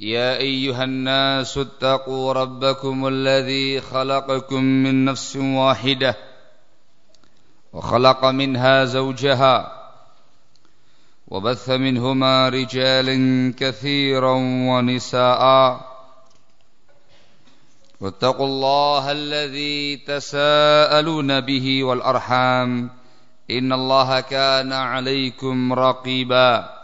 يا أيها الناس اتقوا ربكم الذي خلقكم من نفس واحدة وخلق منها زوجها وبث منهما رجالا كثيرا ونساء واتقوا الله الذي تساءلون به والأرحام إن الله كان عليكم رقيبا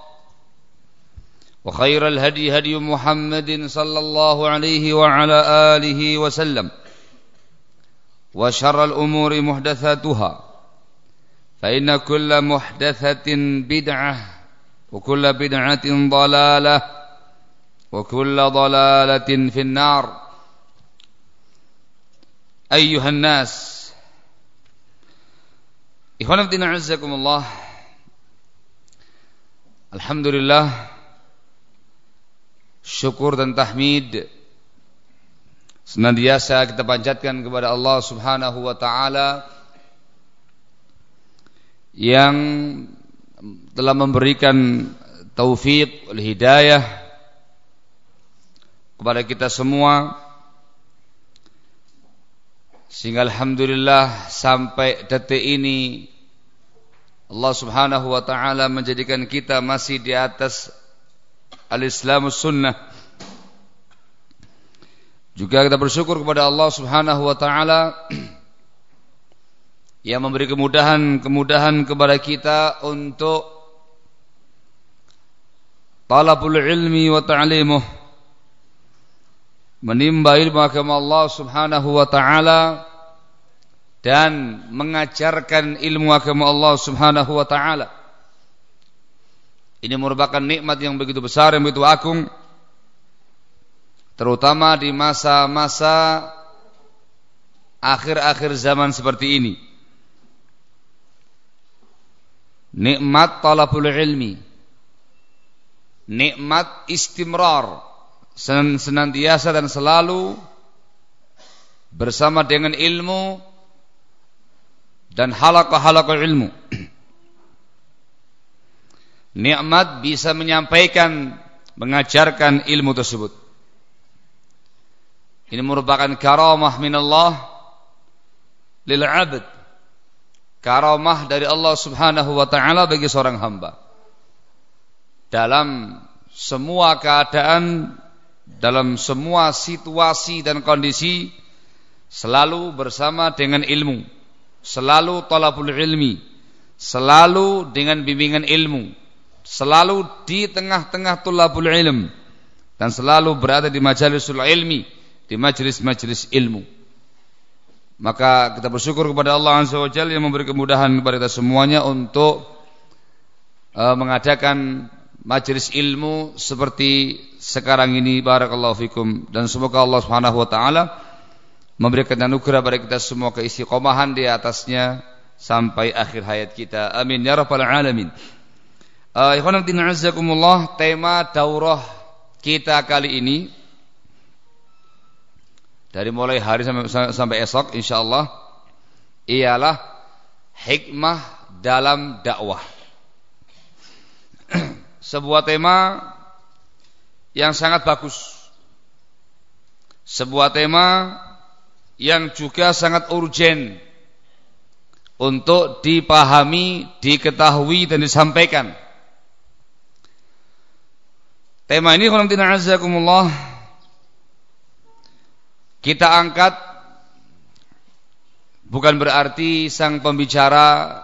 وخير الهدي هدي محمد صلى الله عليه وعلى آله وسلم وشر الأمور محدثاتها فإن كل محدثة بدعة وكل بدعة ضلالة وكل ضلالة في النار. أيها الناس إخوانا بدنا عزكم الله الحمد لله syukur dan tahmid. Senantiasa kita panjatkan kepada Allah Subhanahu wa taala yang telah memberikan taufik hidayah kepada kita semua. Sehingga alhamdulillah sampai detik ini Allah Subhanahu wa taala menjadikan kita masih di atas al-Islam sunnah. Juga kita bersyukur kepada Allah Subhanahu wa taala yang memberi kemudahan-kemudahan kepada kita untuk talabul ilmi wa ta'limuh menimba ilmu agama Allah Subhanahu wa taala dan mengajarkan ilmu agama Allah Subhanahu wa taala ini merupakan nikmat yang begitu besar, yang begitu agung. Terutama di masa-masa akhir-akhir zaman seperti ini. Nikmat talabul ilmi. Nikmat istimrar. Senantiasa dan selalu bersama dengan ilmu dan halaqah-halaqah ilmu nikmat bisa menyampaikan mengajarkan ilmu tersebut. Ini merupakan karamah minallah lil 'abd. Karamah dari Allah Subhanahu wa taala bagi seorang hamba. Dalam semua keadaan dalam semua situasi dan kondisi selalu bersama dengan ilmu. Selalu talabul ilmi. Selalu dengan bimbingan ilmu selalu di tengah-tengah tulabul ilm dan selalu berada di majalisul ilmi, di majelis-majelis ilmu. Maka kita bersyukur kepada Allah Azza wa Jalla yang memberi kemudahan kepada kita semuanya untuk uh, mengadakan majelis ilmu seperti sekarang ini barakallahu fikum dan semoga Allah Subhanahu wa taala memberikan anugerah kepada kita semua keistiqomahan di atasnya sampai akhir hayat kita. Amin ya rabbal alamin. Uh, tema daurah kita kali ini dari mulai hari sampai, sampai esok insyaallah ialah hikmah dalam dakwah. Sebuah tema yang sangat bagus. Sebuah tema yang juga sangat urgen untuk dipahami, diketahui dan disampaikan. Tema ini kalau tidak azakumullah kita angkat bukan berarti sang pembicara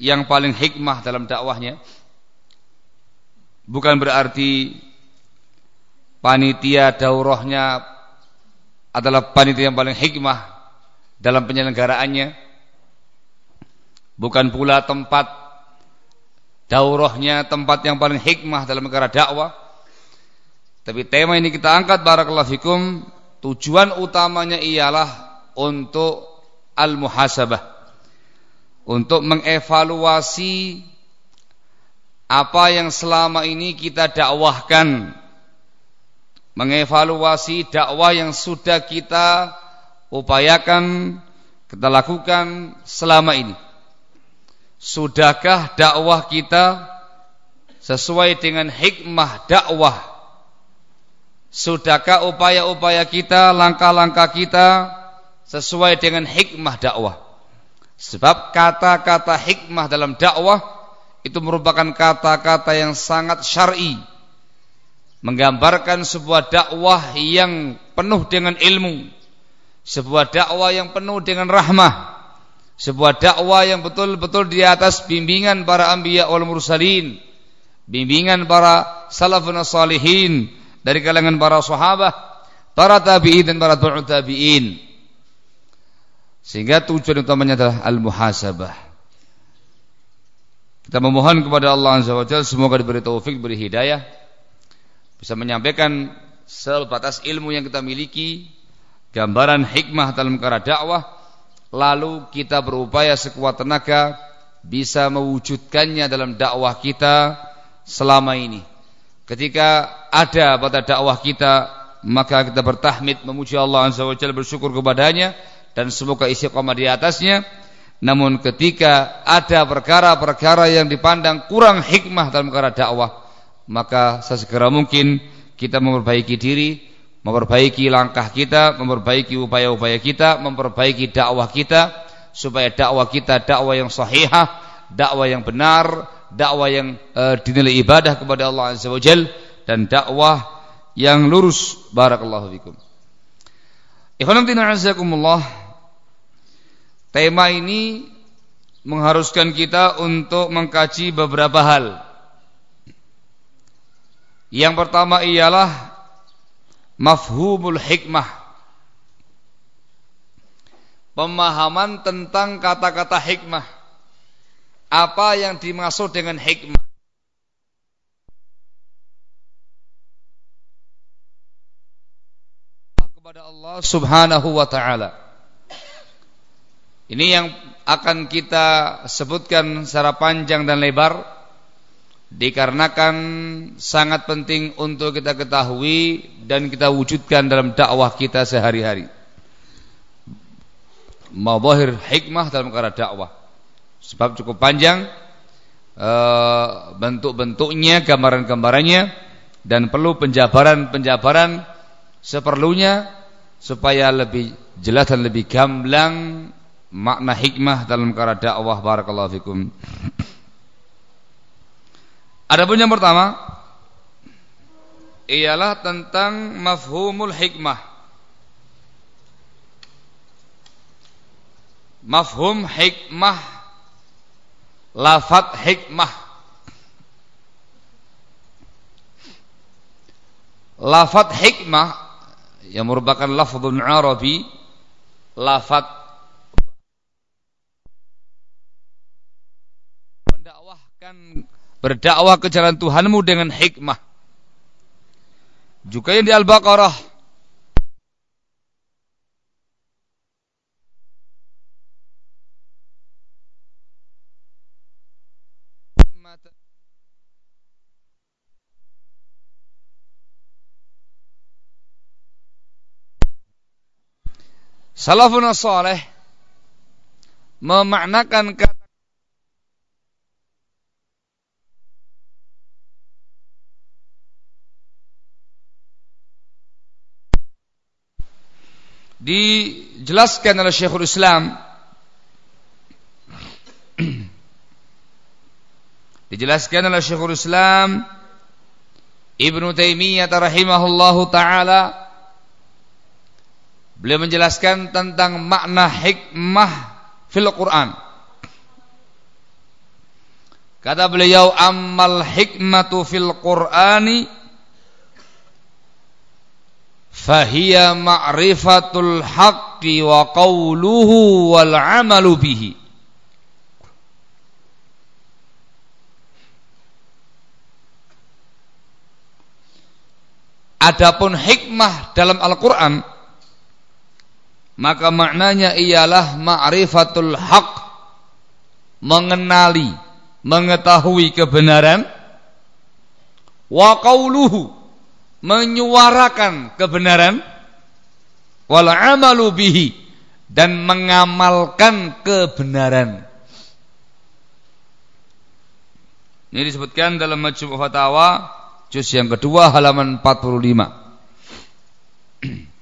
yang paling hikmah dalam dakwahnya. Bukan berarti panitia daurahnya adalah panitia yang paling hikmah dalam penyelenggaraannya. Bukan pula tempat daurahnya tempat yang paling hikmah dalam negara dakwah tapi tema ini kita angkat barakallahu fikum tujuan utamanya ialah untuk al-muhasabah. Untuk mengevaluasi apa yang selama ini kita dakwahkan. Mengevaluasi dakwah yang sudah kita upayakan, kita lakukan selama ini. Sudahkah dakwah kita sesuai dengan hikmah dakwah Sudahkah upaya-upaya kita, langkah-langkah kita sesuai dengan hikmah dakwah? Sebab kata-kata hikmah dalam dakwah itu merupakan kata-kata yang sangat syar'i. Menggambarkan sebuah dakwah yang penuh dengan ilmu. Sebuah dakwah yang penuh dengan rahmah. Sebuah dakwah yang betul-betul di atas bimbingan para anbiya wal mursalin. Bimbingan para salafun salihin dari kalangan para sahabat, para tabi'in dan para tabi'ut tabi'in. Sehingga tujuan utamanya adalah al-muhasabah. Kita memohon kepada Allah Azza wa Jalla semoga diberi taufik, diberi hidayah bisa menyampaikan sebatas ilmu yang kita miliki, gambaran hikmah dalam cara dakwah, lalu kita berupaya sekuat tenaga bisa mewujudkannya dalam dakwah kita selama ini. Ketika ada pada dakwah kita, maka kita bertahmid memuji Allah Azza wa Jalla bersyukur kepadanya dan semoga istiqomah di atasnya. Namun ketika ada perkara-perkara yang dipandang kurang hikmah dalam perkara dakwah, maka sesegera mungkin kita memperbaiki diri, memperbaiki langkah kita, memperbaiki upaya-upaya kita, memperbaiki dakwah kita supaya dakwah kita dakwah yang sahihah, dakwah yang benar, dakwah yang uh, dinilai ibadah kepada Allah Azza wa Jal dan dakwah yang lurus barakallahu fikum. Ikhwanatina azakumullah Tema ini mengharuskan kita untuk mengkaji beberapa hal. Yang pertama ialah mafhumul hikmah. Pemahaman tentang kata-kata hikmah apa yang dimaksud dengan hikmah. kepada Allah Subhanahu wa taala. Ini yang akan kita sebutkan secara panjang dan lebar dikarenakan sangat penting untuk kita ketahui dan kita wujudkan dalam dakwah kita sehari-hari. Mawahir hikmah dalam perkara dakwah. Sebab cukup panjang e, bentuk-bentuknya, gambaran-gambarannya dan perlu penjabaran-penjabaran seperlunya supaya lebih jelas dan lebih gamblang makna hikmah dalam perkara dakwah barakallahu fikum. Adapun yang pertama ialah tentang mafhumul hikmah. Mafhum hikmah lafat hikmah lafat hikmah yang merupakan lafadun arabi lafat mendakwahkan berdakwah ke jalan Tuhanmu dengan hikmah. Juga yang di Al-Baqarah Salafun saleh memaknakan kata dijelaskan oleh Syekhul Islam. Dijelaskan oleh Syekhul Islam Ibnu Taimiyah rahimahullahu taala beliau menjelaskan tentang makna hikmah fil Quran. Kata beliau ammal hikmatu fil Qurani fahiya ma'rifatul haqqi wa qawluhu wal amalu bihi. Adapun hikmah dalam Al-Quran Maka maknanya ialah ma'rifatul haq Mengenali Mengetahui kebenaran Wa qawluhu menyuarakan kebenaran wal amalu bihi dan mengamalkan kebenaran. Ini disebutkan dalam Majmu' Fatawa juz yang kedua halaman 45.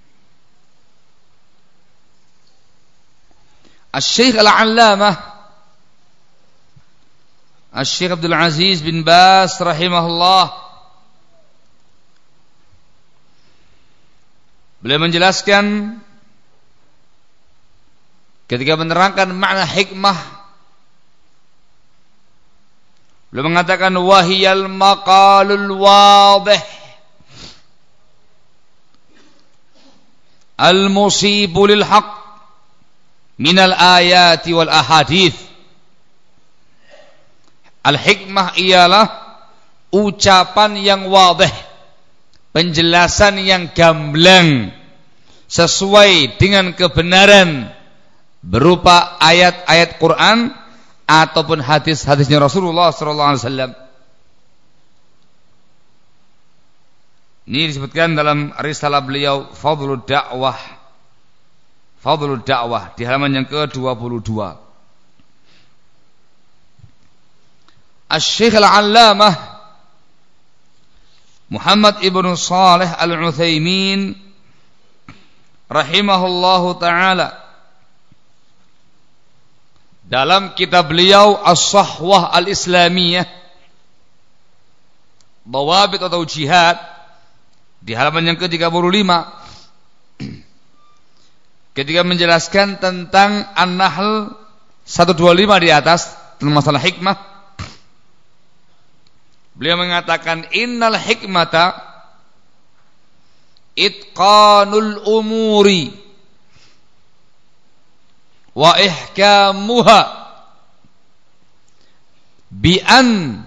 Al-Syekh Al-Allamah Al-Syekh Abdul Aziz bin Bas rahimahullah. Beliau menjelaskan ketika menerangkan makna hikmah Beliau mengatakan wahiyal maqalul wadih. Al-musibu lil haq minal ayati wal ahadith Al-hikmah ialah ucapan yang wadih penjelasan yang gamblang sesuai dengan kebenaran berupa ayat-ayat Quran ataupun hadis-hadisnya Rasulullah sallallahu alaihi wasallam. Ini disebutkan dalam risalah beliau Fadlul Da'wah. Fadlul Da'wah di halaman yang ke-22. Asy-Syaikh Al-Allamah Muhammad ibnu Saleh Al-Utsaimin rahimahullahu taala dalam kitab beliau As-Sahwah Al-Islamiyah Bawabit atau jihad di halaman yang ke-35 ketika menjelaskan tentang An-Nahl 125 di atas tentang masalah hikmah Beliau mengatakan innal hikmata itqanul umuri wa ihkamuha bi an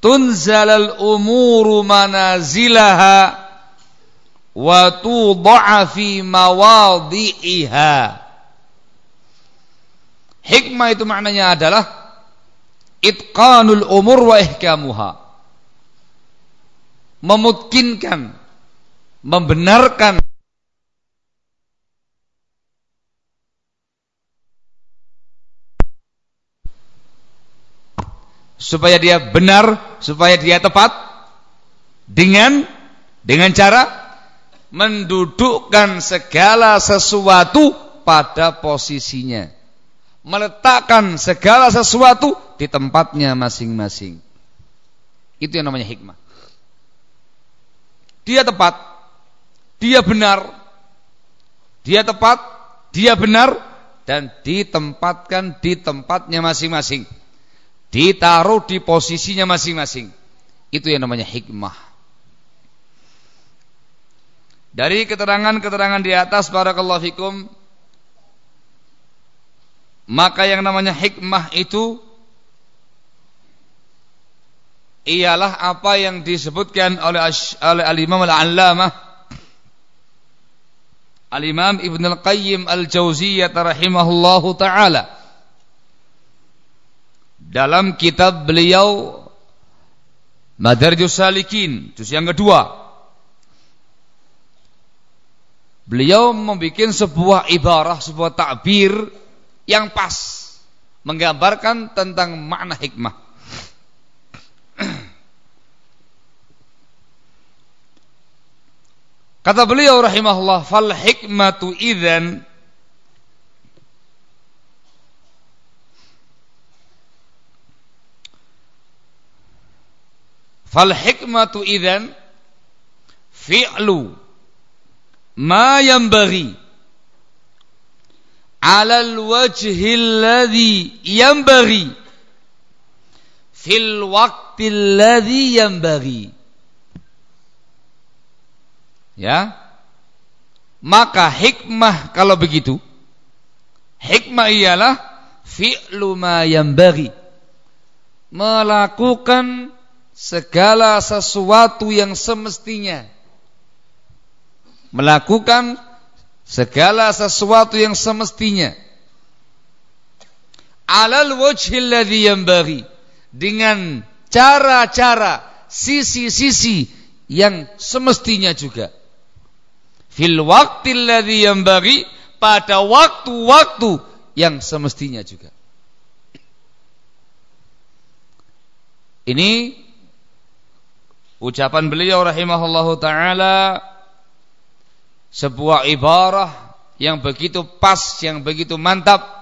tunzal al umuru manazilaha wa tuda'a fi mawadhi'iha hikmah itu maknanya adalah itqanul umur wa ihkamuha. Memungkinkan membenarkan supaya dia benar, supaya dia tepat dengan dengan cara mendudukkan segala sesuatu pada posisinya meletakkan segala sesuatu di tempatnya masing-masing. Itu yang namanya hikmah. Dia tepat, dia benar, dia tepat, dia benar, dan ditempatkan di tempatnya masing-masing. Ditaruh di posisinya masing-masing. Itu yang namanya hikmah. Dari keterangan-keterangan di atas barakallahu fikum maka yang namanya hikmah itu ialah apa yang disebutkan oleh oleh al-Imam al-Allamah Al-Imam Ibn Al-Qayyim Al-Jauziyah rahimahullahu taala. Dalam kitab beliau Madarijus Salikin juz yang kedua beliau membuat sebuah ibarah, sebuah takbir yang pas. Menggambarkan tentang makna hikmah. Kata beliau rahimahullah, "Fal hikmatu idzan. Fal hikmatu idzan fi'lu ma yanbaghi 'ala al-wajhi alladhi yanbaghi fil waqti alladhi yanbaghi Ya. Maka hikmah kalau begitu. Hikmah ialah fi'lu ma yanbaghi melakukan segala sesuatu yang semestinya melakukan segala sesuatu yang semestinya. Alal wajhil ladzi yanbaghi dengan cara-cara sisi-sisi yang semestinya juga. Fil waqtil ladzi yanbaghi pada waktu-waktu yang semestinya juga. Ini Ucapan beliau rahimahullahu taala sebuah ibarah yang begitu pas, yang begitu mantap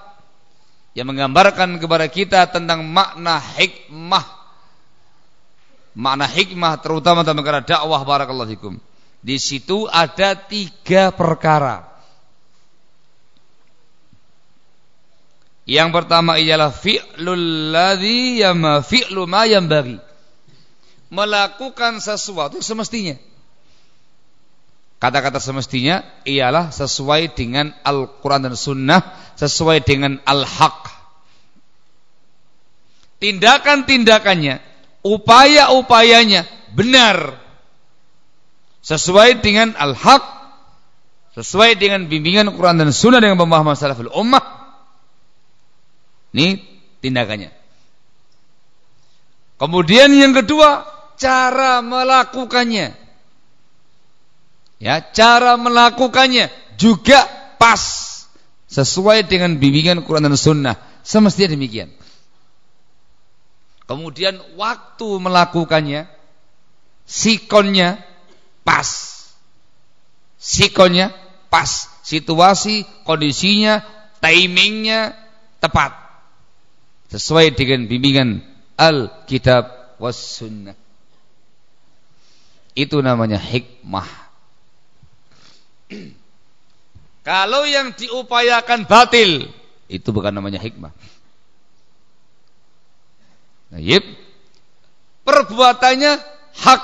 yang menggambarkan kepada kita tentang makna hikmah. Makna hikmah terutama dalam perkara dakwah barakallahu fikum. Di situ ada tiga perkara. Yang pertama ialah fi'lul ladzi yama fi'lu ma bagi melakukan sesuatu semestinya. Kata-kata semestinya ialah sesuai dengan Al-Quran dan Sunnah, sesuai dengan Al-Haq. Tindakan-tindakannya, upaya-upayanya benar. Sesuai dengan Al-Haq, sesuai dengan bimbingan Quran dan Sunnah dengan pemahaman salaful ummah. Ini tindakannya. Kemudian yang kedua, cara melakukannya. Ya, cara melakukannya juga pas sesuai dengan bimbingan Quran dan Sunnah. Semestinya demikian. Kemudian waktu melakukannya, sikonnya pas. Sikonnya pas. Situasi, kondisinya, timingnya tepat. Sesuai dengan bimbingan Al-Kitab was Sunnah. Itu namanya hikmah. Kalau yang diupayakan batil, itu bukan namanya hikmah. Nah, yip. Perbuatannya hak.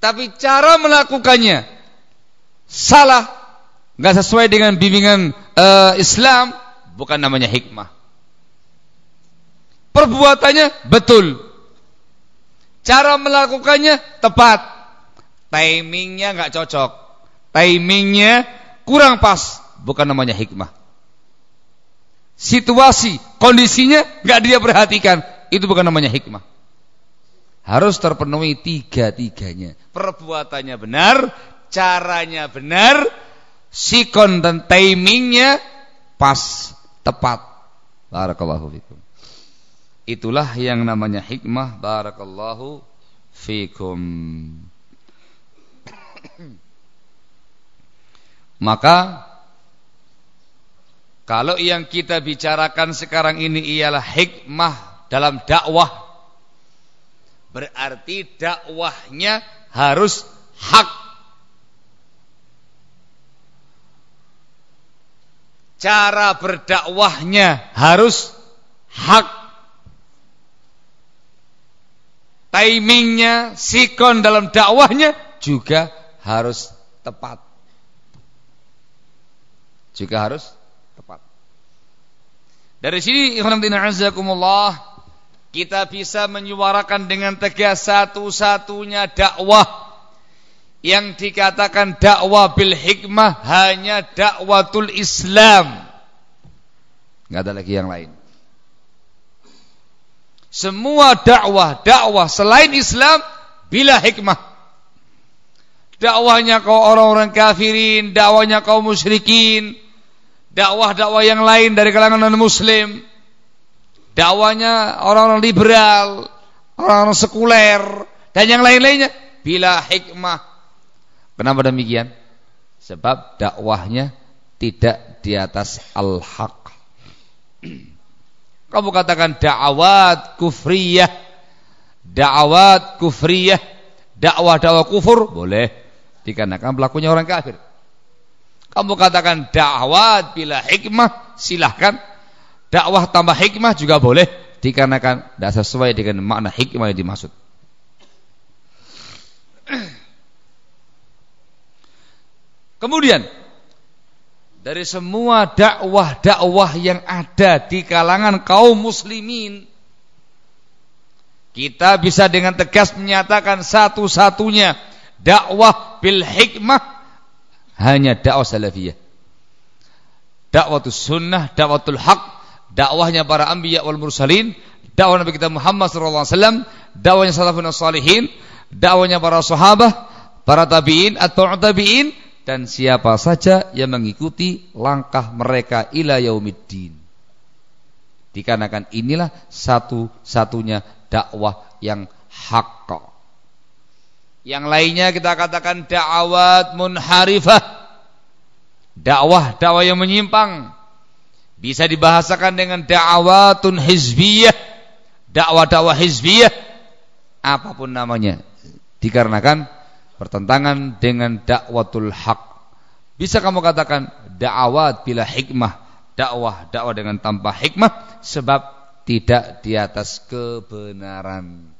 Tapi cara melakukannya salah, nggak sesuai dengan bimbingan uh, Islam, bukan namanya hikmah. Perbuatannya betul. Cara melakukannya tepat timingnya nggak cocok, timingnya kurang pas, bukan namanya hikmah. Situasi, kondisinya nggak dia perhatikan, itu bukan namanya hikmah. Harus terpenuhi tiga-tiganya. Perbuatannya benar, caranya benar, sikon dan timingnya pas, tepat. Barakallahu fikum. Itulah yang namanya hikmah. Barakallahu fikum. Maka kalau yang kita bicarakan sekarang ini ialah hikmah dalam dakwah berarti dakwahnya harus hak cara berdakwahnya harus hak timingnya sikon dalam dakwahnya juga harus tepat. Juga harus tepat. Dari sini ikhwan azakumullah kita bisa menyuarakan dengan tegas satu-satunya dakwah yang dikatakan dakwah bil hikmah hanya dakwatul Islam. Enggak ada lagi yang lain. Semua dakwah, dakwah selain Islam bila hikmah dakwahnya kau orang-orang kafirin, dakwahnya kaum musyrikin, dakwah-dakwah yang lain dari kalangan non-muslim, dakwahnya orang-orang liberal, orang-orang sekuler, dan yang lain-lainnya bila hikmah. Kenapa demikian? Sebab dakwahnya tidak di atas al-haq. Kamu katakan dakwat kufriyah, dakwat kufriyah, dakwah-dakwah kufur boleh dikarenakan pelakunya orang kafir. Kamu katakan dakwah bila hikmah silahkan. Dakwah tambah hikmah juga boleh dikarenakan tidak sesuai dengan makna hikmah yang dimaksud. Kemudian dari semua dakwah-dakwah yang ada di kalangan kaum muslimin kita bisa dengan tegas menyatakan satu-satunya dakwah bil hikmah hanya dakwah salafiyah. Dakwatus sunnah, dakwatul haq, dakwahnya para anbiya wal mursalin, dakwah Nabi kita Muhammad sallallahu alaihi wasallam, dakwahnya salafun salihin, dakwahnya para sahabat, para tabi'in atau tabi'in dan siapa saja yang mengikuti langkah mereka ila yaumiddin. Dikarenakan inilah satu-satunya dakwah yang hak. Yang lainnya kita katakan dakwat munharifah. Dakwah, dakwah yang menyimpang. Bisa dibahasakan dengan dakwatun hizbiyah. Dakwah-dakwah hizbiyah. Apa pun namanya. Dikarenakan bertentangan dengan dakwatul haq. Bisa kamu katakan dakwat bila hikmah. Dakwah, dakwah dengan tanpa hikmah. Sebab tidak di atas kebenaran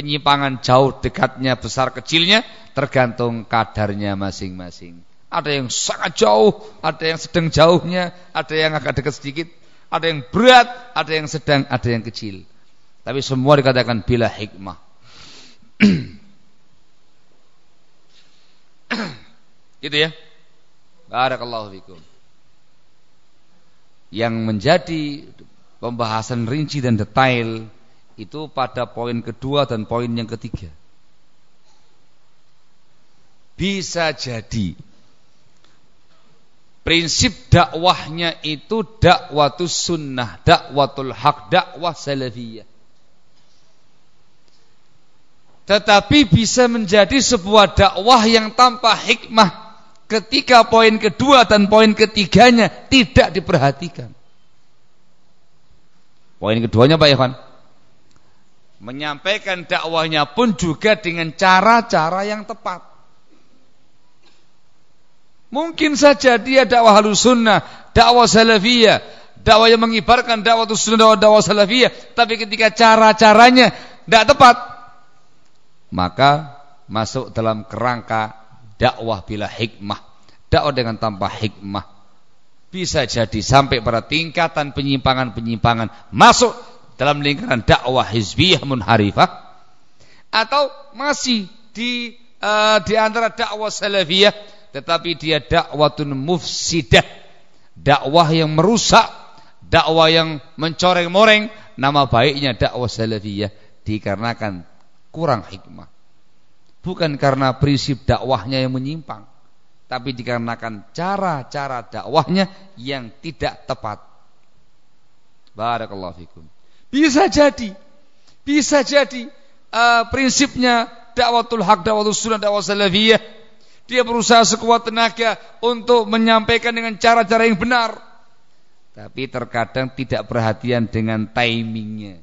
penyimpangan jauh dekatnya besar kecilnya tergantung kadarnya masing-masing. Ada yang sangat jauh, ada yang sedang jauhnya, ada yang agak dekat sedikit, ada yang berat, ada yang sedang, ada yang kecil. Tapi semua dikatakan bila hikmah. gitu ya. Barakallahu fikum. Yang menjadi pembahasan rinci dan detail itu pada poin kedua dan poin yang ketiga. Bisa jadi prinsip dakwahnya itu dakwatus sunnah, dakwatul haq, dakwah salafiyah. Tetapi bisa menjadi sebuah dakwah yang tanpa hikmah ketika poin kedua dan poin ketiganya tidak diperhatikan. Poin keduanya Pak Ikhwan menyampaikan dakwahnya pun juga dengan cara-cara yang tepat. Mungkin saja dia dakwah halus sunnah, dakwah salafiyah, dakwah yang mengibarkan dakwah sunnah, dakwah, dakwah salafiyah, tapi ketika cara-caranya tidak tepat, maka masuk dalam kerangka dakwah bila hikmah, dakwah dengan tanpa hikmah. Bisa jadi sampai pada tingkatan penyimpangan-penyimpangan masuk dalam lingkaran dakwah hizbiyah munharifah atau masih di uh, di antara dakwah salafiyah tetapi dia dakwatun mufsidah. Dakwah yang merusak dakwah yang mencoreng-moreng nama baiknya dakwah salafiyah dikarenakan kurang hikmah. Bukan karena prinsip dakwahnya yang menyimpang tapi dikarenakan cara-cara dakwahnya yang tidak tepat. Barakallahu fikum bisa jadi, bisa jadi uh, prinsipnya dakwatul hak, dakwatul sunnah, dakwah salafiyah. Dia berusaha sekuat tenaga untuk menyampaikan dengan cara-cara yang benar. Tapi terkadang tidak perhatian dengan timingnya.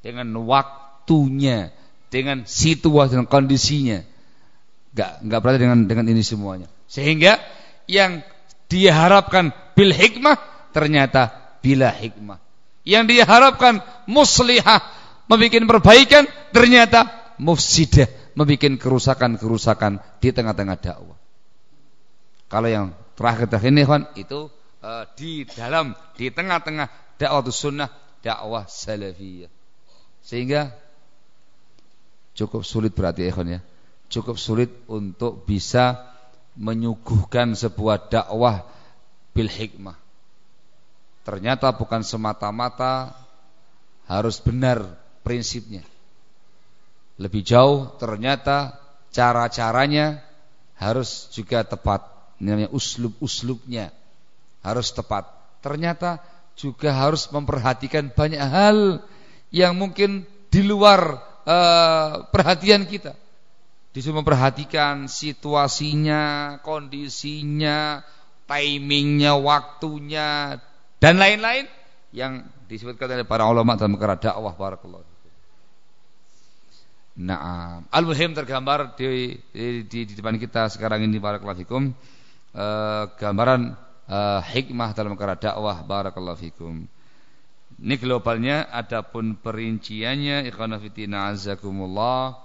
Dengan waktunya. Dengan situasi dan kondisinya. Enggak, enggak berarti dengan dengan ini semuanya. Sehingga yang diharapkan bil hikmah ternyata bila hikmah yang diharapkan muslihah membuat perbaikan ternyata mufsidah membuat kerusakan-kerusakan di tengah-tengah dakwah. Kalau yang terakhir terakhir ini kan itu uh, di dalam di tengah-tengah dakwah sunnah dakwah salafiyah. Sehingga cukup sulit berarti ikhwan ya. Cukup sulit untuk bisa menyuguhkan sebuah dakwah bil hikmah ternyata bukan semata-mata harus benar prinsipnya. Lebih jauh ternyata cara-caranya harus juga tepat. Namanya uslub-uslubnya harus tepat. Ternyata juga harus memperhatikan banyak hal yang mungkin di luar uh, perhatian kita. Disuruh memperhatikan situasinya, kondisinya, timingnya, waktunya, dan lain-lain yang disebutkan oleh para ulama dalam perkara dakwah barakallahu Nah, al-muhim tergambar di, di, di, di depan kita sekarang ini barakallahu fikum. Uh, gambaran uh, hikmah dalam perkara dakwah barakallahu fikum. Ini globalnya adapun perinciannya ikhwan azakumullah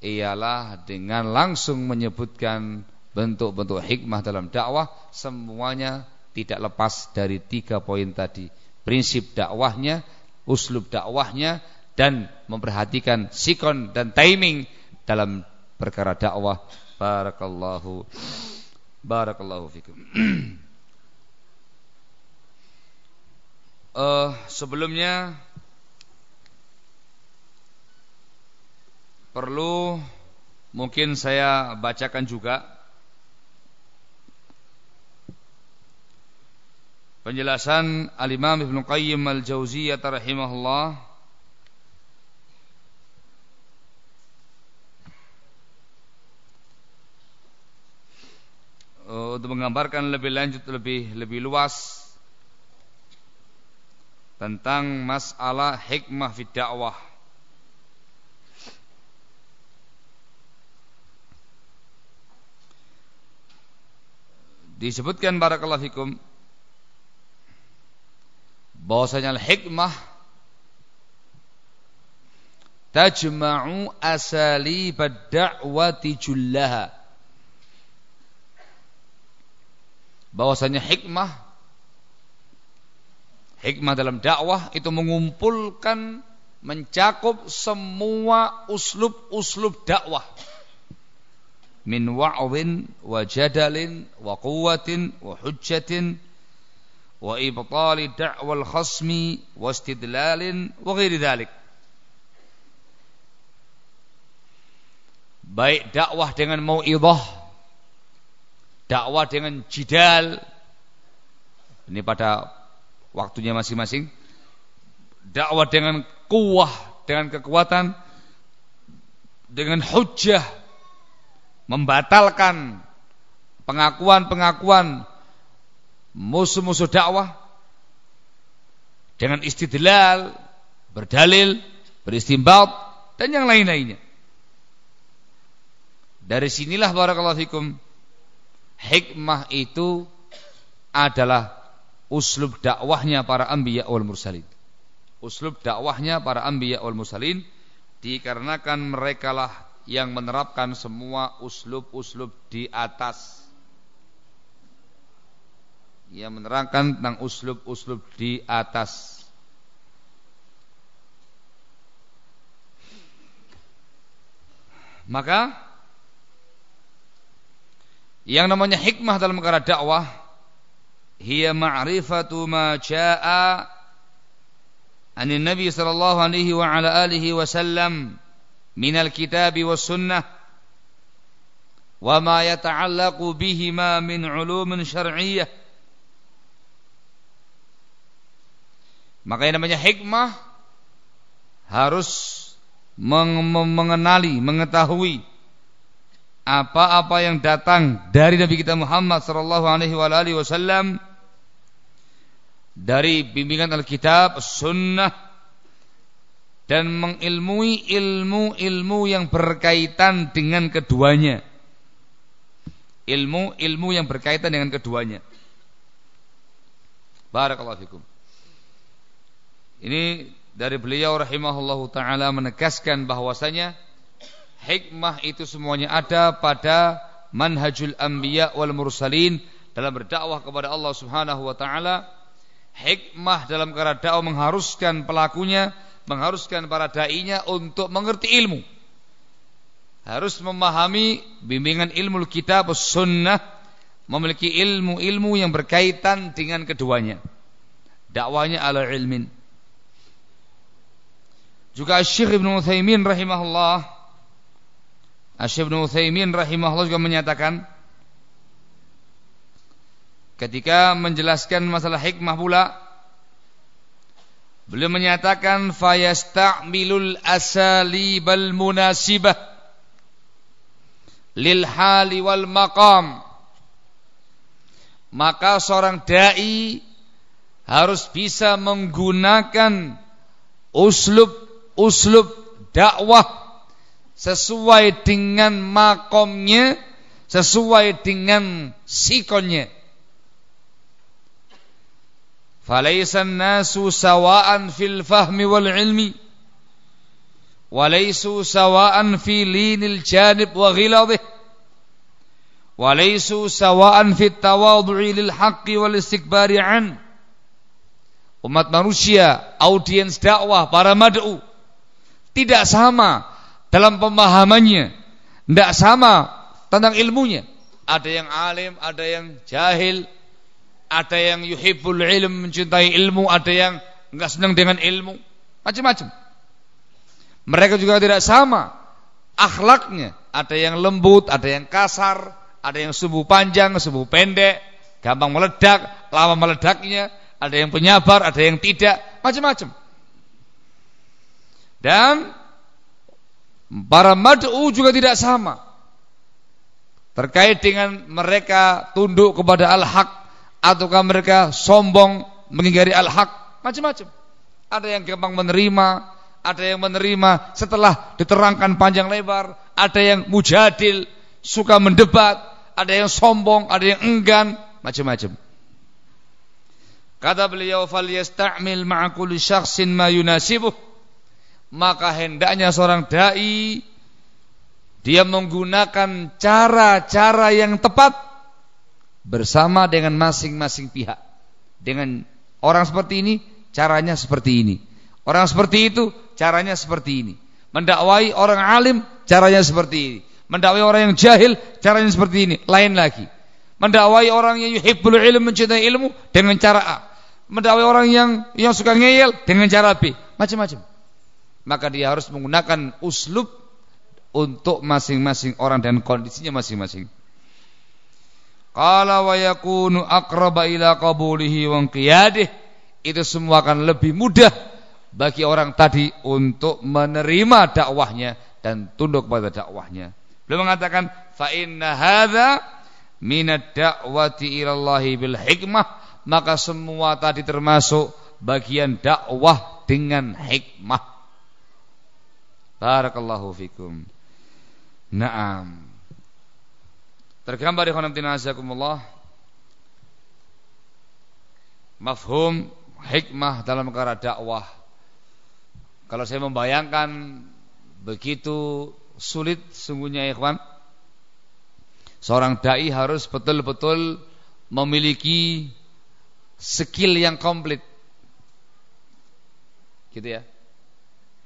ialah dengan langsung menyebutkan bentuk-bentuk hikmah dalam dakwah semuanya tidak lepas dari tiga poin tadi. Prinsip dakwahnya, uslub dakwahnya dan memperhatikan sikon dan timing dalam perkara dakwah. Barakallahu barakallahu fikum. uh, sebelumnya perlu mungkin saya bacakan juga penjelasan Al-Imam Ibnu Qayyim Al-Jauziyah rahimahullah uh, untuk menggambarkan lebih lanjut lebih lebih luas tentang masalah hikmah fi dakwah. Disebutkan barakallahu fikum bahwasanya hikmah tajma'u asali ad-da'wati jullaha. Bahwasanya hikmah hikmah dalam dakwah itu mengumpulkan mencakup semua uslub-uslub dakwah. Min wa'dhin wa jadalin wa quwwatin wa hujjatin wa ibtali da'wal khasmi wa istidlalin wa ghairi dhalik. Baik dakwah dengan mau'idhah dakwah dengan jidal ini pada waktunya masing-masing dakwah dengan kuah dengan kekuatan dengan hujah membatalkan pengakuan-pengakuan musuh-musuh dakwah dengan istidlal berdalil beristimbat dan yang lain-lainnya dari sinilah barakallahu fikum hikmah itu adalah uslub dakwahnya para anbiya wal mursalin. Uslub dakwahnya para anbiya wal mursalin dikarenakan merekalah yang menerapkan semua uslub-uslub di atas. Yang menerangkan tentang uslub-uslub di atas. Maka yang namanya hikmah dalam perkara dakwah hiya ma'rifatu ma jaa'a anin Nabi sallallahu alaihi wa ala alihi wasallam min al-kitab was sunnah wa ma yata'allaqu bihima min ulumin syar'iyyah maka yang namanya hikmah harus mengenali, mengetahui apa-apa yang datang dari Nabi kita Muhammad sallallahu alaihi wasallam dari bimbingan Alkitab, Sunnah dan mengilmui ilmu-ilmu yang berkaitan dengan keduanya. Ilmu-ilmu yang berkaitan dengan keduanya. Barakallahu fikum. Ini dari beliau rahimahullahu taala menegaskan bahwasanya hikmah itu semuanya ada pada manhajul anbiya wal mursalin dalam berdakwah kepada Allah Subhanahu wa taala. Hikmah dalam cara dakwah mengharuskan pelakunya, mengharuskan para dai-nya untuk mengerti ilmu. Harus memahami bimbingan ilmu kitab sunnah, memiliki ilmu-ilmu yang berkaitan dengan keduanya. Dakwahnya ala ilmin. Juga Syekh Ibnu Utsaimin rahimahullah. Asyib bin Uthaymin rahimahullah juga menyatakan ketika menjelaskan masalah hikmah pula beliau menyatakan fayasta'milul asalibal munasibah lil hali wal maqam. Maka seorang dai harus bisa menggunakan uslub-uslub dakwah sesuai dengan makomnya, sesuai dengan sikonnya. Falaisan nasu sawaan fil fahmi wal ilmi Walaisu sawaan fi linil janib wa ghiladih Walaisu sawaan fi tawadu'i lil haqqi wal istikbari an Umat manusia, audiens dakwah, para mad'u tidak sama dalam pemahamannya. Tidak sama tentang ilmunya. Ada yang alim ada yang jahil ada yang yuhibbul ilm mencintai ilmu ada yang enggak senang dengan ilmu. Macam-macam. Mereka juga tidak sama akhlaknya. Ada yang lembut ada yang kasar ada yang subuh panjang subuh pendek gampang meledak lama meledaknya ada yang penyabar ada yang tidak macam-macam dan Para mad'u juga tidak sama. Terkait dengan mereka tunduk kepada al-haq ataukah mereka sombong mengingkari al-haq, macam-macam. Ada yang gampang menerima, ada yang menerima setelah diterangkan panjang lebar, ada yang mujadil, suka mendebat, ada yang sombong, ada yang enggan, macam-macam. Kata beliau fal yasta'mil ma'a kulli syakhsin ma yunasibuh maka hendaknya seorang dai dia menggunakan cara-cara yang tepat bersama dengan masing-masing pihak. Dengan orang seperti ini caranya seperti ini. Orang seperti itu caranya seperti ini. Mendakwai orang alim caranya seperti ini. Mendakwai orang yang jahil caranya seperti ini. Lain lagi. Mendakwai orang yang yuhibbul ilm mencintai ilmu dengan cara A. Mendakwai orang yang yang suka ngeyel dengan cara B. Macam-macam maka dia harus menggunakan uslub untuk masing-masing orang dan kondisinya masing-masing. Qala wa yakunu aqraba ila qabulihi wa qiyadih itu semua akan lebih mudah bagi orang tadi untuk menerima dakwahnya dan tunduk pada dakwahnya. Beliau mengatakan fa inna hadza minad da'wati ila Allah bil hikmah maka semua tadi termasuk bagian dakwah dengan hikmah. Barakallahu fikum. Naam. Tergambar di khonam tinazakumullah. Mafhum hikmah dalam perkara dakwah. Kalau saya membayangkan begitu sulit sungguhnya ikhwan. Seorang dai harus betul-betul memiliki skill yang komplit. Gitu ya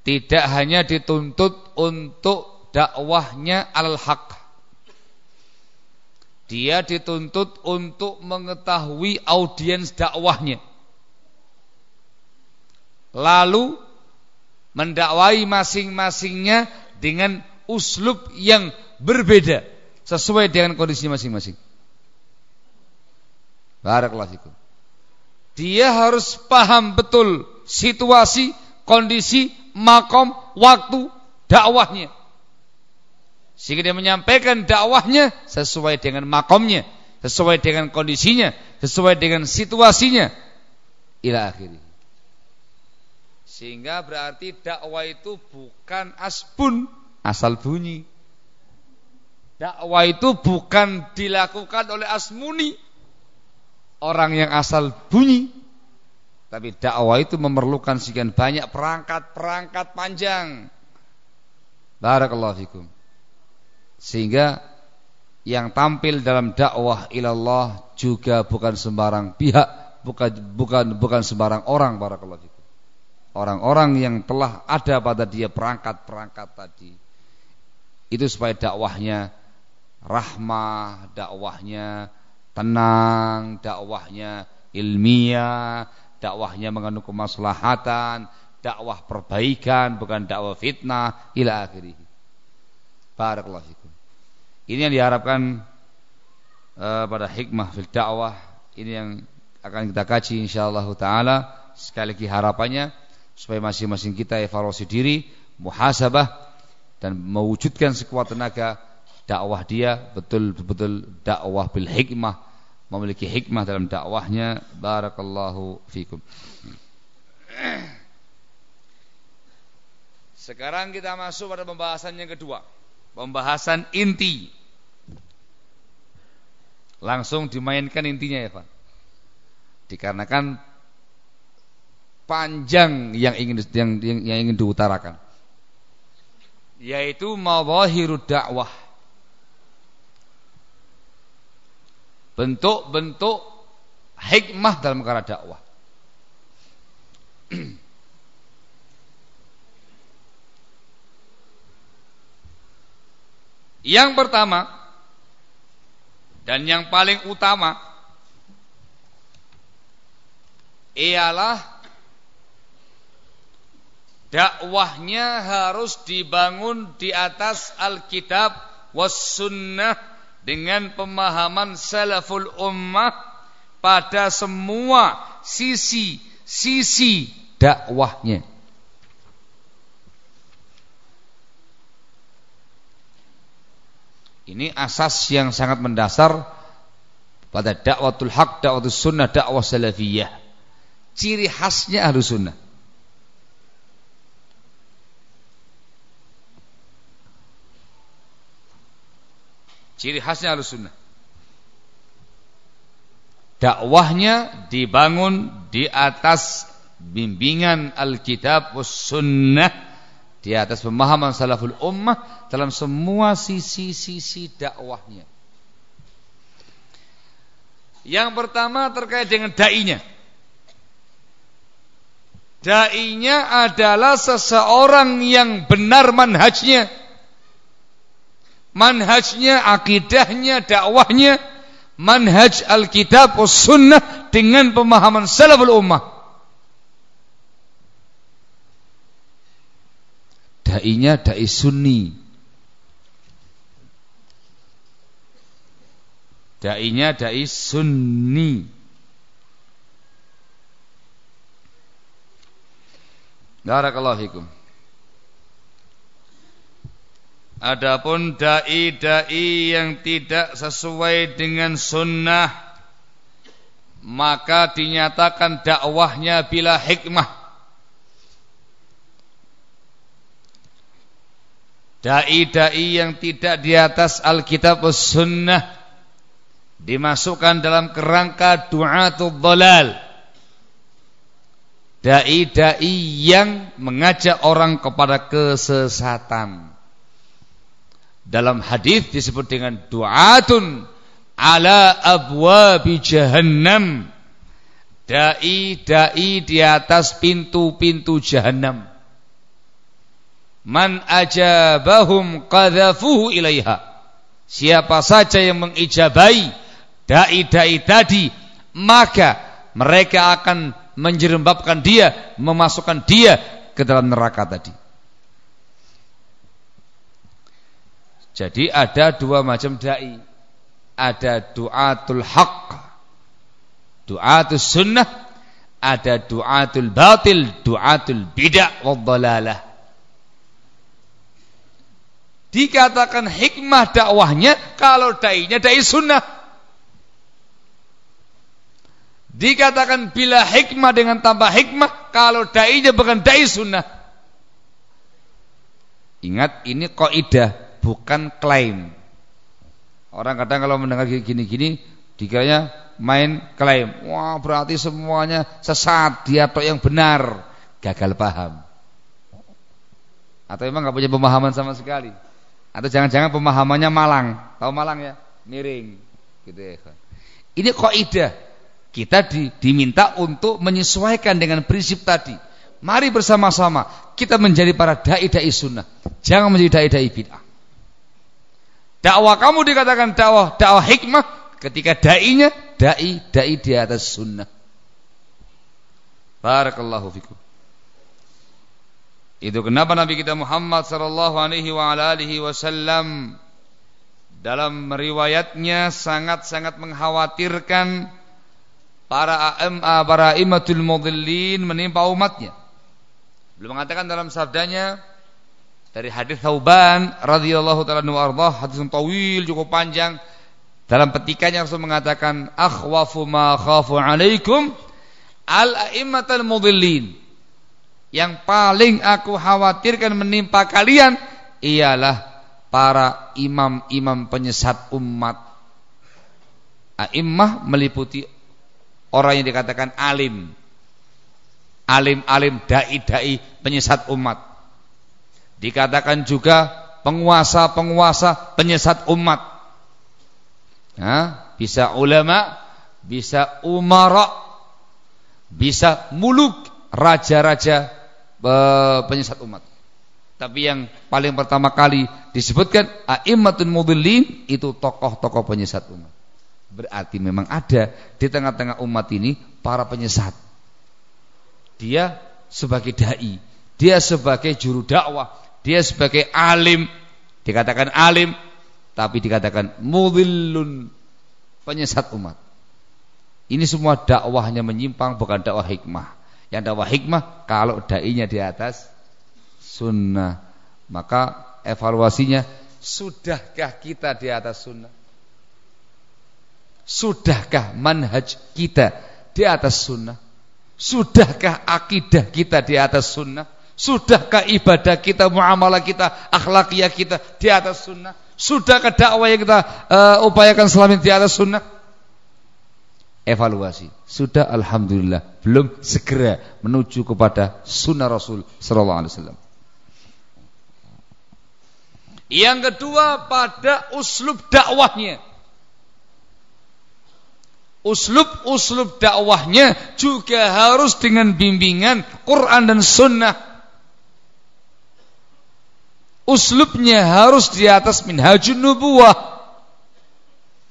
tidak hanya dituntut untuk dakwahnya al-haq. Dia dituntut untuk mengetahui audiens dakwahnya. Lalu mendakwai masing-masingnya dengan uslub yang berbeda sesuai dengan kondisi masing-masing. Barakallahu Dia harus paham betul situasi, kondisi makom, waktu dakwahnya. Sehingga dia menyampaikan dakwahnya sesuai dengan makomnya, sesuai dengan kondisinya, sesuai dengan situasinya. Ila akhiri. Sehingga berarti dakwah itu bukan asbun, asal bunyi. Dakwah itu bukan dilakukan oleh asmuni, orang yang asal bunyi, tapi dakwah itu memerlukan sekian banyak perangkat-perangkat panjang. Barakallahu fikum. Sehingga yang tampil dalam dakwah ilallah juga bukan sembarang pihak, bukan bukan bukan sembarang orang barakallahu fikum. Orang-orang yang telah ada pada dia perangkat-perangkat tadi. Itu supaya dakwahnya rahmah, dakwahnya tenang, dakwahnya ilmiah, dakwahnya mengandung kemaslahatan, dakwah perbaikan bukan dakwah fitnah ila akhirih. Barakallahu fikum. Ini yang diharapkan uh, pada hikmah fil dakwah. Ini yang akan kita kaji insyaallah taala. Sekali lagi harapannya supaya masing-masing kita evaluasi diri, muhasabah dan mewujudkan sekuat tenaga dakwah dia betul-betul dakwah bil hikmah, memiliki hikmah dalam dakwahnya. Barakallahu fikum. Sekarang kita masuk pada pembahasan yang kedua. Pembahasan inti. Langsung dimainkan intinya ya Pak. Dikarenakan panjang yang ingin yang, yang, ingin diutarakan. Yaitu mawahirud dakwah. Bentuk-bentuk hikmah dalam perkara dakwah. Yang pertama dan yang paling utama ialah dakwahnya harus dibangun di atas Alkitab was sunnah dengan pemahaman salaful ummah pada semua sisi-sisi dakwahnya. Ini asas yang sangat mendasar pada dakwatul haq, dakwatul sunnah, dakwah salafiyah. Ciri khasnya ahlu sunnah. Ciri khasnya ahlu sunnah. Dakwahnya dibangun di atas bimbingan Alkitab sunnah di atas pemahaman salaful ummah dalam semua sisi-sisi dakwahnya. Yang pertama terkait dengan dai-nya. Dai-nya adalah seseorang yang benar manhajnya. Manhajnya, akidahnya, dakwahnya, manhaj Alkitab Sunnah dengan pemahaman salaful ummah. dai-nya dai sunni. Dai-nya dai sunni. Barakallahu fikum. Adapun dai-dai yang tidak sesuai dengan sunnah maka dinyatakan dakwahnya bila hikmah Dai-dai yang tidak di atas Alkitab Sunnah dimasukkan dalam kerangka du'atul dalal. Dai-dai yang mengajak orang kepada kesesatan. Dalam hadis disebut dengan du'atun ala abwabi jahannam. Dai-dai di atas pintu-pintu jahannam Man ajabahum qadhafuhu ilaiha. Siapa saja yang mengijabai dai-dai tadi, maka mereka akan menjerembabkan dia, memasukkan dia ke dalam neraka tadi. Jadi ada dua macam dai. Ada duatul haq, duatul sunnah, ada duatul batil, duatul bidah wal dalalah dikatakan hikmah dakwahnya kalau dai-nya dai sunnah. Dikatakan bila hikmah dengan tambah hikmah kalau dai-nya bukan dai sunnah. Ingat ini kaidah bukan klaim. Orang kadang kalau mendengar gini-gini dikiranya main klaim. Wah, berarti semuanya sesat, dia tok yang benar. Gagal paham. Atau memang nggak punya pemahaman sama sekali. Atau jangan-jangan pemahamannya malang. Tahu malang ya? Miring. Gitu ya. Ini kaidah. Kita di, diminta untuk menyesuaikan dengan prinsip tadi. Mari bersama-sama kita menjadi para dai-dai sunnah. Jangan menjadi dai-dai bid'ah. Dakwah kamu dikatakan dakwah dakwah hikmah ketika dai-nya dai dai di atas sunnah. Barakallahu fikum. Itu kenapa Nabi kita Muhammad sallallahu alaihi wa alihi wasallam dalam riwayatnya sangat-sangat mengkhawatirkan para AMA, para imatul mudillin menimpa umatnya. Beliau mengatakan dalam sabdanya dari hadis Thauban radhiyallahu taala anhu hadis yang tawil cukup panjang dalam petikannya Rasul mengatakan akhwafu ma khafu alaikum al a'immatul mudillin yang paling aku khawatirkan menimpa kalian ialah para imam-imam penyesat umat. A'immah meliputi orang yang dikatakan alim. Alim-alim dai-dai penyesat umat. Dikatakan juga penguasa-penguasa penyesat umat. Nah, bisa ulama, bisa umara, bisa muluk, raja-raja penyesat umat. Tapi yang paling pertama kali disebutkan a'immatun mudillin itu tokoh-tokoh penyesat umat. Berarti memang ada di tengah-tengah umat ini para penyesat. Dia sebagai dai, dia sebagai juru dakwah, dia sebagai alim, dikatakan alim tapi dikatakan mudillun penyesat umat. Ini semua dakwahnya menyimpang bukan dakwah hikmah. Yang dakwah hikmah kalau dai-nya di atas sunnah. Maka evaluasinya sudahkah kita di atas sunnah? Sudahkah manhaj kita di atas sunnah? Sudahkah akidah kita di atas sunnah? Sudahkah ibadah kita, muamalah kita, akhlakiyah kita di atas sunnah? Sudahkah dakwah yang kita uh, upayakan selama di atas sunnah? Evaluasi. Sudah alhamdulillah. Belum segera menuju kepada sunnah Rasul sallallahu alaihi wasallam. Yang kedua pada uslub dakwahnya. Uslub-uslub dakwahnya juga harus dengan bimbingan Quran dan Sunnah. Uslubnya harus di atas minhajun nubuwah.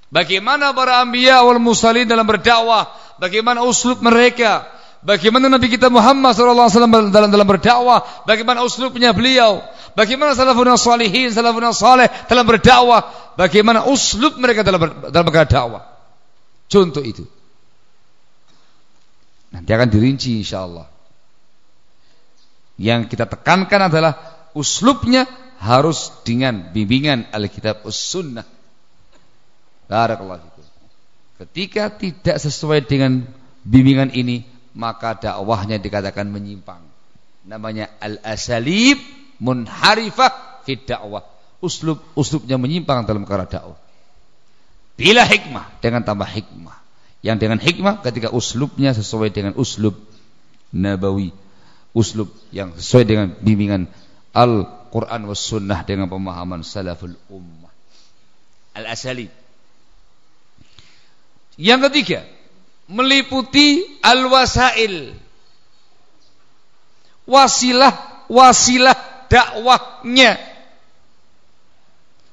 Bagaimana para anbiya wal mursalin dalam berdakwah? Bagaimana uslub mereka? Bagaimana Nabi kita Muhammad SAW dalam dalam berdakwah? Bagaimana uslubnya beliau? Bagaimana salafun salihin, salafun saleh dalam berdakwah? Bagaimana uslub mereka dalam dalam berdakwah? Contoh itu. Nanti akan dirinci insyaallah. Yang kita tekankan adalah uslubnya harus dengan bimbingan Alkitab Sunnah. Barakallahu Ketika tidak sesuai dengan bimbingan ini, maka dakwahnya dikatakan menyimpang. Namanya al-asalib munharifah fi dakwah. Uslub uslubnya menyimpang dalam perkara dakwah. Bila hikmah dengan tambah hikmah. Yang dengan hikmah ketika uslubnya sesuai dengan uslub nabawi. Uslub yang sesuai dengan bimbingan Al-Quran was sunnah dengan pemahaman salaful ummah. Al-asalib. Yang ketiga, meliputi al-wasail. Wasilah-wasilah dakwahnya.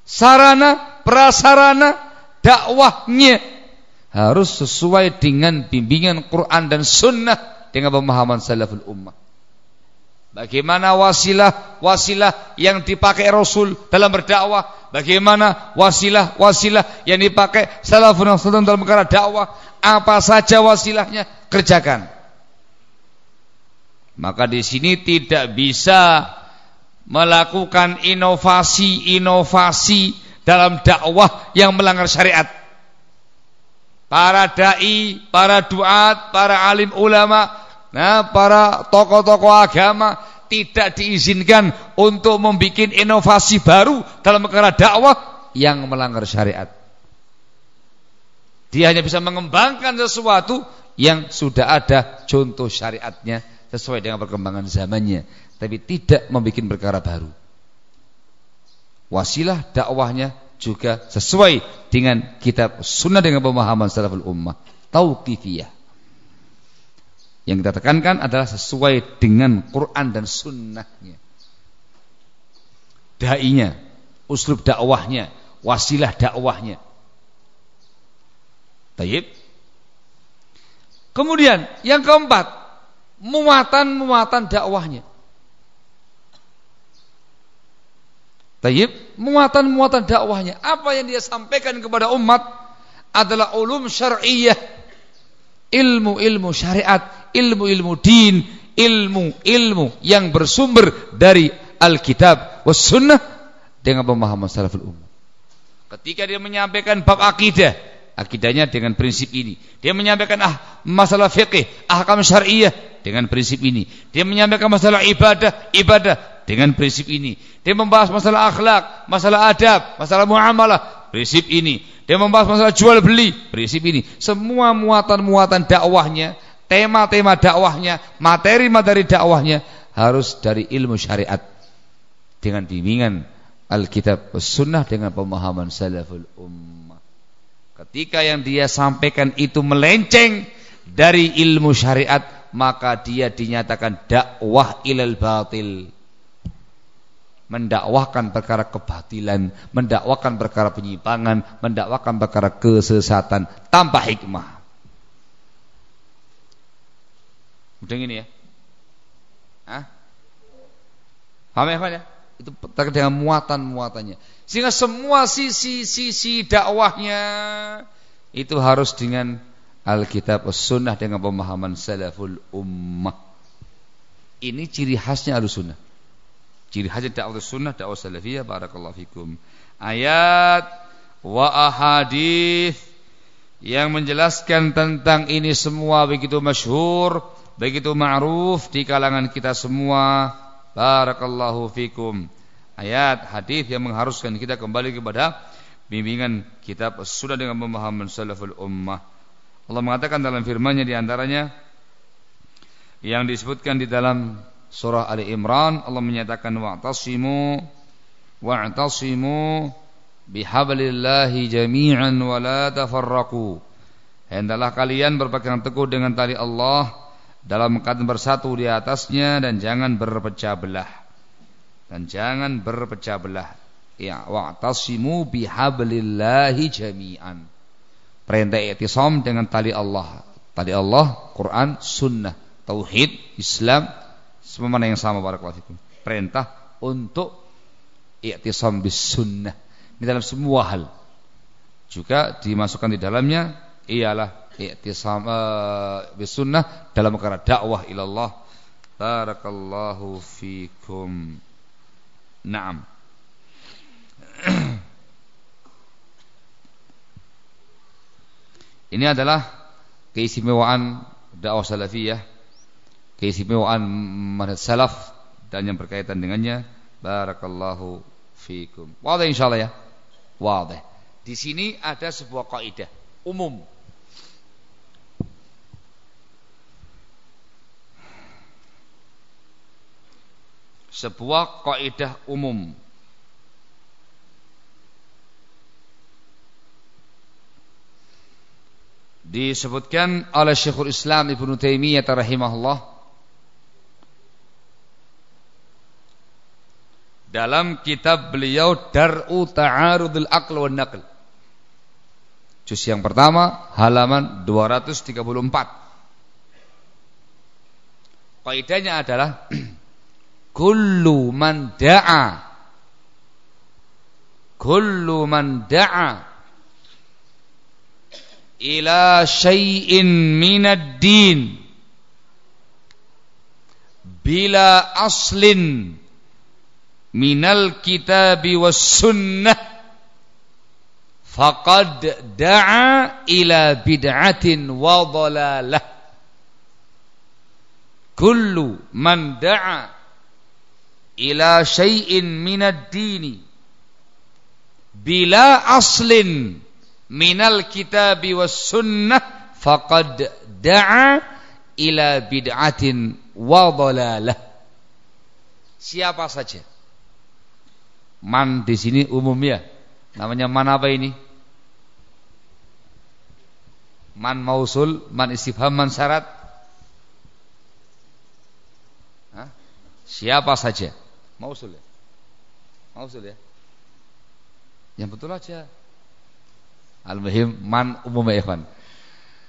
Sarana prasarana dakwahnya harus sesuai dengan bimbingan Quran dan sunnah dengan pemahaman salaful ummah. Bagaimana wasilah-wasilah yang dipakai Rasul dalam berdakwah? Bagaimana wasilah-wasilah yang dipakai salafun dalam perkara dakwah? apa saja wasilahnya kerjakan. Maka di sini tidak bisa melakukan inovasi-inovasi dalam dakwah yang melanggar syariat. Para dai, para duat, para alim ulama, nah para tokoh-tokoh agama tidak diizinkan untuk membuat inovasi baru dalam perkara dakwah yang melanggar syariat. Dia hanya bisa mengembangkan sesuatu yang sudah ada contoh syariatnya sesuai dengan perkembangan zamannya, tapi tidak membuat perkara baru. Wasilah dakwahnya juga sesuai dengan kitab sunnah dengan pemahaman salaful ummah tauqifiyah. Yang kita tekankan adalah sesuai dengan Quran dan sunnahnya. Dainya, uslub dakwahnya, wasilah dakwahnya Taib. Kemudian yang keempat, muatan-muatan dakwahnya. Tayyib, muatan-muatan dakwahnya, apa yang dia sampaikan kepada umat adalah ulum syar'iyyah. Ilmu-ilmu syariat, ilmu-ilmu din, ilmu-ilmu yang bersumber dari Alkitab was sunnah dengan pemahaman salaful ummah. Ketika dia menyampaikan bab akidah, akidahnya dengan prinsip ini. Dia menyampaikan ah masalah fikih, ahkam syariah dengan prinsip ini. Dia menyampaikan masalah ibadah, ibadah dengan prinsip ini. Dia membahas masalah akhlak, masalah adab, masalah muamalah, prinsip ini. Dia membahas masalah jual beli, prinsip ini. Semua muatan-muatan dakwahnya, tema-tema dakwahnya, materi-materi dakwahnya harus dari ilmu syariat dengan bimbingan Alkitab Sunnah dengan pemahaman salaful ummah. Ketika yang dia sampaikan itu melenceng dari ilmu syariat, maka dia dinyatakan dakwah ilal batil. Mendakwahkan perkara kebatilan, mendakwahkan perkara penyimpangan, mendakwahkan perkara kesesatan tanpa hikmah. Mudah ini ya? Hah? Paham ya, ya? itu terkait dengan muatan-muatannya. Sehingga semua sisi-sisi dakwahnya itu harus dengan Alkitab Sunnah dengan pemahaman salaful ummah. Ini ciri khasnya Sunnah. Ciri khasnya dakwah sunnah, dakwah salafiyah barakallahu fikum. Ayat wa ahadith yang menjelaskan tentang ini semua begitu masyhur, begitu ma'ruf di kalangan kita semua Barakallahu fikum. Ayat hadis yang mengharuskan kita kembali kepada bimbingan kitab sudah dengan pemahaman salaful ummah. Allah mengatakan dalam firman-Nya di antaranya yang disebutkan di dalam surah Ali Imran Allah menyatakan wa'tasimu wa'tasimu bihablillahi jami'an wa la tafarraqu. Hendaklah kalian berpegang teguh dengan tali Allah dalam keadaan bersatu di atasnya dan jangan berpecah belah. Dan jangan berpecah belah. Ya wa'tasimu bihablillahi jami'an. Perintah i'tisam dengan tali Allah. Tali Allah Quran sunnah tauhid Islam semua yang sama barakallahu fikum. Perintah untuk i'tisam bis sunnah. Di dalam semua hal. Juga dimasukkan di dalamnya ialah i'tisam uh, bisunnah dalam perkara dakwah ilallah. Barakallahu fikum. Na'am. Ini adalah keistimewaan dakwah salafiyah keistimewaan manhaj salaf dan yang berkaitan dengannya. Barakallahu fikum. Wadah insyaallah ya. Wadah di sini ada sebuah kaidah umum sebuah kaidah umum. Disebutkan oleh Syekhul Islam Ibnu Taimiyah rahimahullah dalam kitab beliau Dar'u Ta'arudul Aql wan Naql. Juz yang pertama halaman 234 kaidahnya adalah kullu man da'a kullu man da'a ila syai'in minad din bila aslin minal kitabi was sunnah faqad da'a ila bid'atin wa dhalalah kullu man da'a ila syai'in minad dini. Bila aslin minal kitabi was sunnah faqad da'a ila bid'atin wa dhalalah. Siapa saja. Man di sini umum ya. Namanya man apa ini? Man mausul man istifham man syarat. Siapa saja Mausul ya? Mausul ya? Yang betul aja. Al-Muhim man umum ya ikhwan.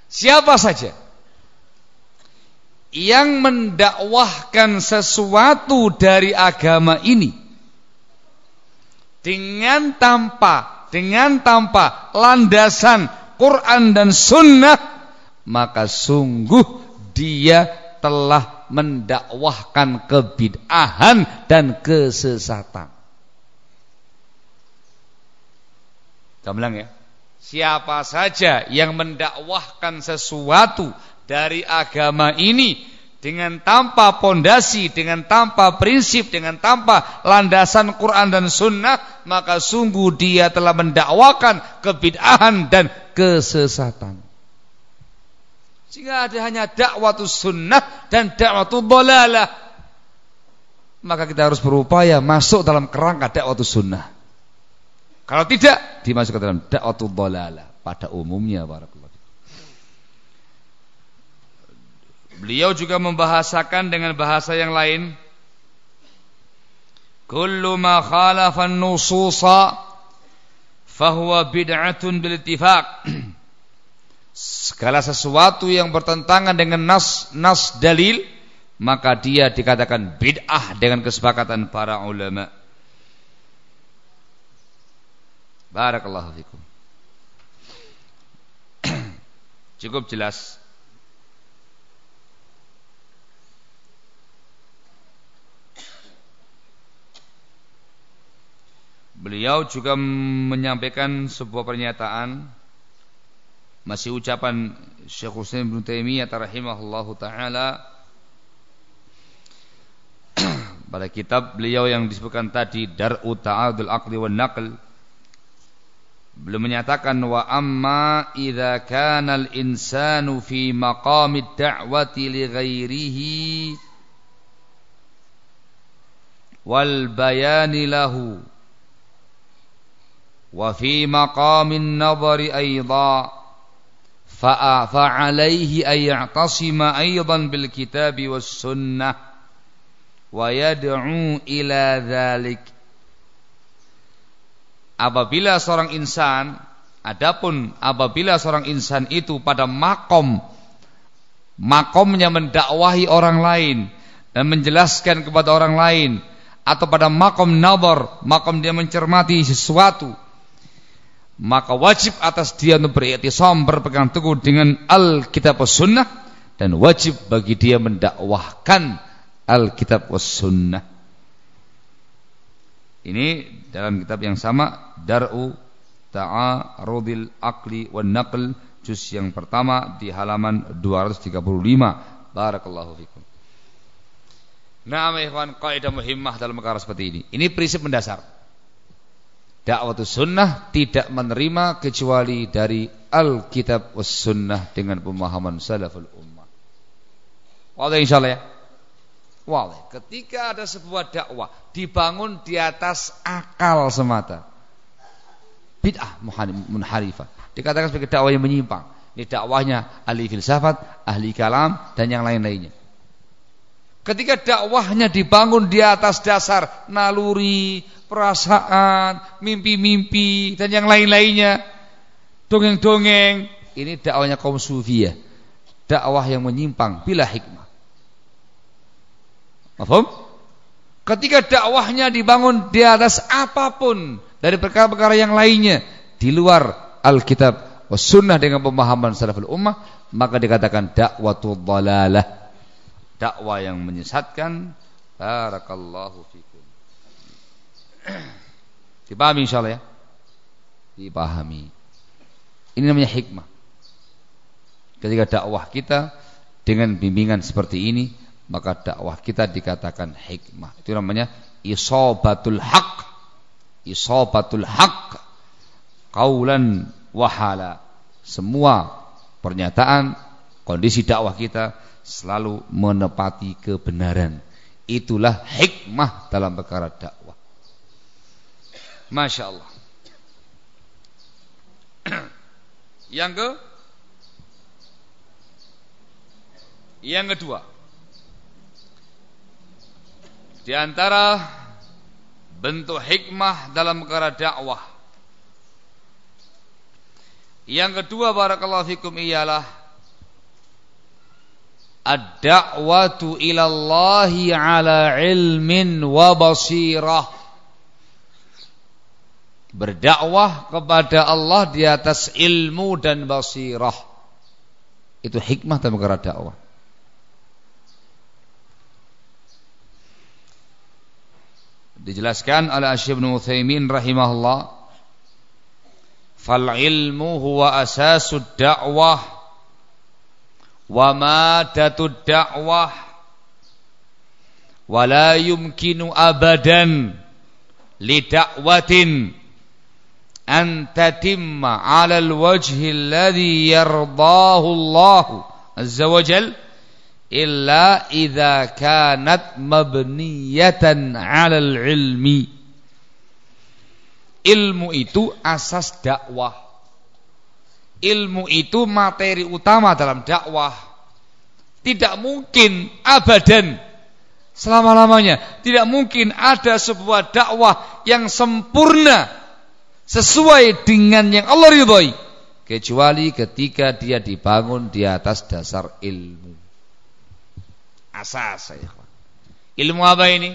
Siapa saja yang mendakwahkan sesuatu dari agama ini dengan tanpa dengan tanpa landasan Quran dan sunnah maka sungguh dia telah mendakwahkan kebid'ahan dan kesesatan. Kita bilang ya. Siapa saja yang mendakwahkan sesuatu dari agama ini dengan tanpa pondasi, dengan tanpa prinsip, dengan tanpa landasan Quran dan Sunnah, maka sungguh dia telah mendakwakan kebid'ahan dan kesesatan. Sehingga ada hanya dakwatu sunnah dan dakwatu dolalah. Maka kita harus berupaya masuk dalam kerangka dakwatu sunnah. Kalau tidak, dimasukkan dalam dakwatu dolalah pada umumnya barakallahu. Beliau juga membahasakan dengan bahasa yang lain. Kullu ma khalafa nususa fahuwa bid'atun bil ittifaq. segala sesuatu yang bertentangan dengan nas nas dalil maka dia dikatakan bid'ah dengan kesepakatan para ulama. Barakallahu fikum. Cukup jelas. Beliau juga menyampaikan sebuah pernyataan masih ucapan Syekh Husain bin Taimiyah rahimahullahu taala. Pada kitab beliau yang disebutkan tadi Dar'u Ta'adul Aqli wan Naql beliau menyatakan wa amma idza kana al-insanu fi maqamid da'wati li ghairihi wal bayani lahu wa fi maqamin nadhari aidan فعليه أن يعتصم أيضا بالكتاب والسنة ويدعو إلى ذلك apabila seorang insan adapun apabila seorang insan itu pada makom makomnya mendakwahi orang lain dan menjelaskan kepada orang lain atau pada makom nabar makom dia mencermati sesuatu maka wajib atas dia untuk beriktisam berpegang teguh dengan Alkitab was sunnah dan wajib bagi dia mendakwahkan Alkitab was sunnah. Ini dalam kitab yang sama Dar'u Ta'arudil Aqli wan Naql juz yang pertama di halaman 235 Barakallahu fikum. Nah, ikhwan, kaidah muhimmah dalam perkara seperti ini. Ini prinsip mendasar dakwah sunnah tidak menerima kecuali dari Alkitab was sunnah dengan pemahaman salaful ummah. Wadah insyaallah ya. Wadah. Ketika ada sebuah dakwah dibangun di atas akal semata. Bid'ah munharifah. Dikatakan sebagai dakwah yang menyimpang. Ini dakwahnya ahli filsafat, ahli kalam dan yang lain-lainnya. Ketika dakwahnya dibangun di atas dasar naluri, perasaan, mimpi-mimpi dan yang lain-lainnya. Dongeng-dongeng. Ini dakwahnya kaum sufi ya. Dakwah yang menyimpang bila hikmah. Paham? Ketika dakwahnya dibangun di atas apa pun dari perkara-perkara yang lainnya di luar Alkitab sunnah dengan pemahaman salaful ummah maka dikatakan dakwatul dalalah dakwah yang menyesatkan barakallahu fi Dipahami insyaallah ya? Dipahami. Ini namanya hikmah. Ketika dakwah kita dengan bimbingan seperti ini, maka dakwah kita dikatakan hikmah. Itu namanya isobatul haq. Isobatul haq. Kaulan wahala. Semua pernyataan, kondisi dakwah kita selalu menepati kebenaran. Itulah hikmah dalam perkara dakwah. Masya Allah. Yang ke Yang kedua Di antara bentuk hikmah dalam perkara dakwah Yang kedua barakallahu fikum ialah Ad-da'watu ilallahi ala ilmin wa basirah berdakwah kepada Allah di atas ilmu dan basirah. Itu hikmah dalam perkara dakwah. Dijelaskan oleh Syekh Ibnu Utsaimin rahimahullah, "Fal ilmu huwa asasud dakwah wa madatud dakwah wa la yumkinu abadan li da'watin an tatimma 'ala al-wajhi alladhi yardahu Allah azza wa jalla illa idza kanat mabniyatan 'alal ilmi. Ilmu itu asas dakwah ilmu itu materi utama dalam dakwah tidak mungkin abadan selama-lamanya tidak mungkin ada sebuah dakwah yang sempurna sesuai dengan yang Allah ridhoi kecuali ketika dia dibangun di atas dasar ilmu asas ya. Ilmu apa ini?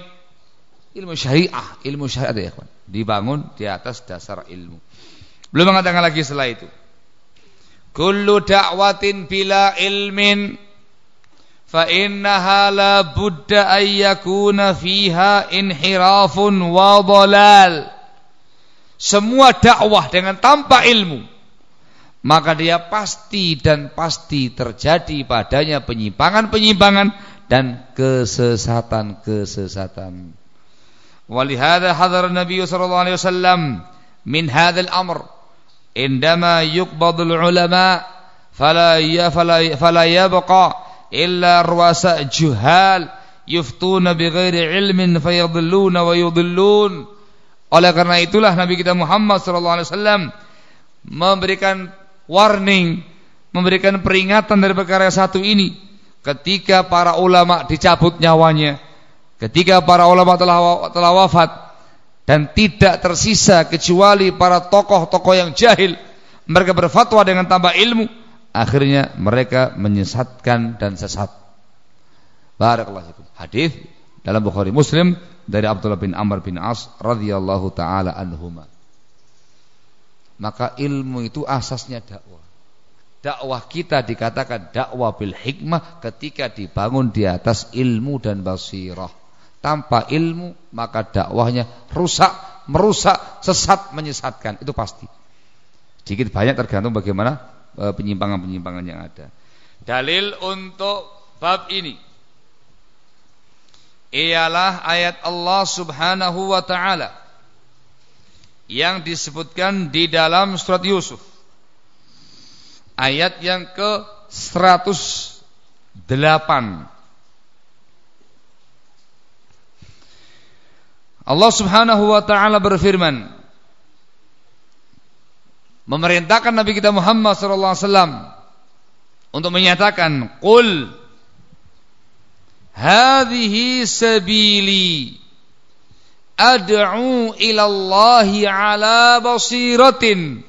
Ilmu syariah, ilmu syariat ya kawan. Dibangun di atas dasar ilmu. Belum mengatakan lagi setelah itu. Kullu da'watin bila ilmin fa innaha la budda ay yakuna fiha inhirafun wa dhalal. Semua dakwah dengan tanpa ilmu maka dia pasti dan pasti terjadi padanya penyimpangan-penyimpangan dan kesesatan-kesesatan. Walihada hadar Nabi sallallahu alaihi wasallam min hadzal amr indama yuqbadul ulama fala ya fala, fala yabqa illa ruasa juhal ilmin fayadhilluna wa yudhillun oleh karena itulah Nabi kita Muhammad sallallahu alaihi wasallam memberikan warning memberikan peringatan dari perkara satu ini. Ketika para ulama dicabut nyawanya, ketika para ulama telah telah wafat dan tidak tersisa kecuali para tokoh-tokoh yang jahil, mereka berfatwa dengan tambah ilmu, akhirnya mereka menyesatkan dan sesat. Barakallahu. Hadis dalam Bukhari Muslim dari Abdullah bin Amr bin As radhiyallahu taala anhuma. Maka ilmu itu asasnya dakwah dakwah kita dikatakan dakwah bil hikmah ketika dibangun di atas ilmu dan basirah. Tanpa ilmu maka dakwahnya rusak, merusak, sesat, menyesatkan. Itu pasti. Sedikit banyak tergantung bagaimana e, penyimpangan-penyimpangan yang ada. Dalil untuk bab ini ialah ayat Allah Subhanahu wa taala yang disebutkan di dalam surat Yusuf ayat yang ke 108 Allah Subhanahu wa taala berfirman memerintahkan Nabi kita Muhammad sallallahu alaihi wasallam untuk menyatakan qul hadhihi sabili ad'u ila Allah ala basiratin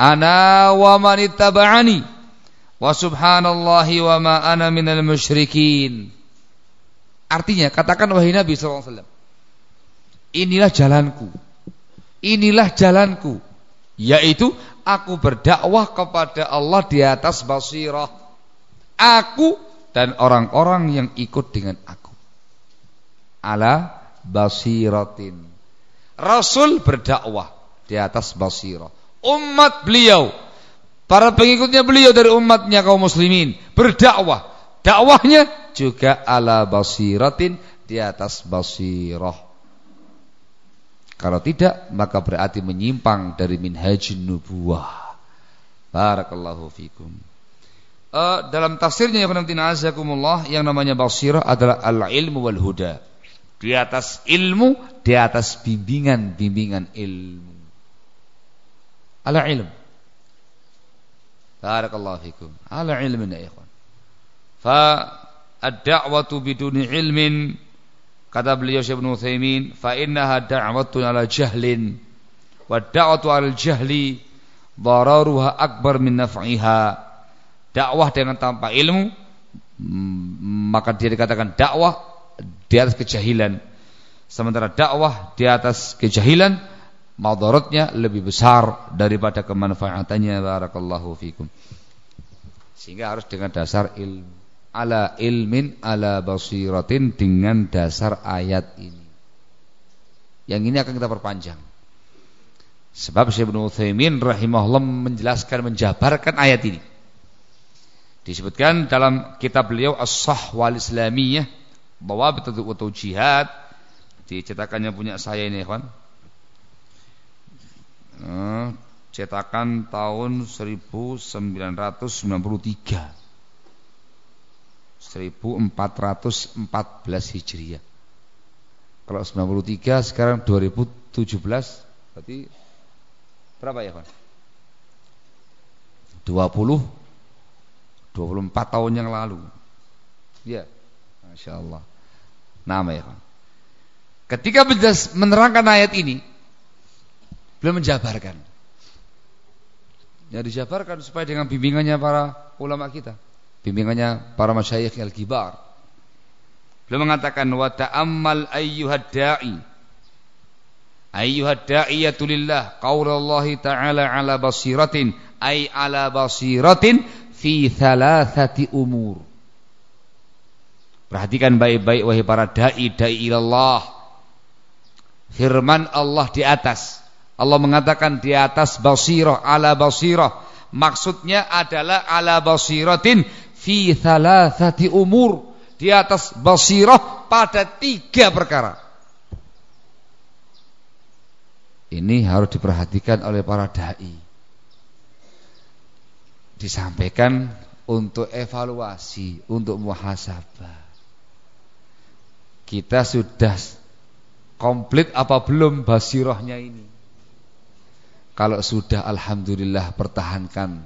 ana wa man ittaba'ani wa subhanallahi wa ma ana minal musyrikin. Artinya katakan wahai Nabi SAW inilah jalanku. Inilah jalanku. Yaitu aku berdakwah kepada Allah di atas basirah. Aku dan orang-orang yang ikut dengan aku. Ala basiratin. Rasul berdakwah di atas basirah. Umat beliau. Para pengikutnya beliau dari umatnya kaum muslimin berdakwah. Dakwahnya juga ala basiratin di atas basirah kalau tidak maka berarti menyimpang dari minhajun nubuwah barakallahu fikum uh, dalam tafsirnya yang penantina azakumullah yang namanya basirah adalah al-ilmu wal huda di atas ilmu di atas bimbingan-bimbingan ilmu ala ilm. Barakallahu fikum. Ala ilmin ya ikhwan. Fa ad-da'watu biduni ilmin kata beliau Syekh Ibnu Utsaimin fa innaha da'watun ala jahlin wa da'watu ala jahli dararuha akbar min naf'iha. Dakwah dengan tanpa ilmu maka dia dikatakan dakwah di atas kejahilan. Sementara dakwah di atas kejahilan madaratnya lebih besar daripada kemanfaatannya barakallahu fikum sehingga harus dengan dasar ilmu ala ilmin ala basiratin dengan dasar ayat ini. Yang ini akan kita perpanjang. Sebab Syekh Ibnu Utsaimin rahimahullah menjelaskan menjabarkan ayat ini. Disebutkan dalam kitab beliau As-Sah wal Islamiyah bahwa betul betul jihad dicetakannya punya saya ini kawan eh, cetakan tahun 1993 1414 Hijriah. Kalau 93 sekarang 2017 berarti berapa ya kawan 20 24 tahun yang lalu. Ya Masya Allah. Nama ya kawan Ketika menerangkan ayat ini, beliau menjabarkan. Ya dijabarkan supaya dengan bimbingannya para ulama kita, bimbingannya para masyayikh al-kibar. Beliau mengatakan wa ta'ammal ayyuhad da'i ayyuhad da'iyatu lillah ta'ala ala basiratin ay ala basiratin fi thalathati umur. Perhatikan baik-baik wahai para dai dai ilallah firman Allah di atas. Allah mengatakan di atas basirah ala basirah. Maksudnya adalah ala basiratin fi thalathati umur. Di atas basirah pada tiga perkara. Ini harus diperhatikan oleh para dai. Disampaikan untuk evaluasi, untuk muhasabah. Kita sudah komplit apa belum basirohnya ini kalau sudah alhamdulillah pertahankan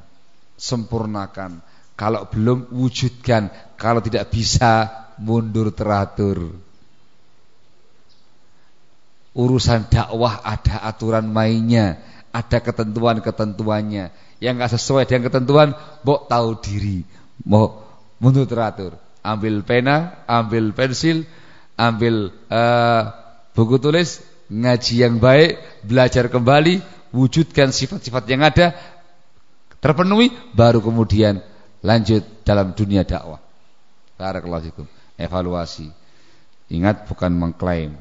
sempurnakan kalau belum wujudkan. Kalau tidak bisa mundur teratur. Urusan dakwah ada aturan mainnya ada ketentuan-ketentuannya. Yang nggak sesuai dengan ketentuan mbok tahu diri. Mau mundur teratur. Ambil pena ambil pensil ambil uh, buku tulis, ngaji yang baik, belajar kembali, wujudkan sifat-sifat yang ada, terpenuhi, baru kemudian lanjut dalam dunia dakwah. Barakallahu. Evaluasi. Ingat bukan mengklaim.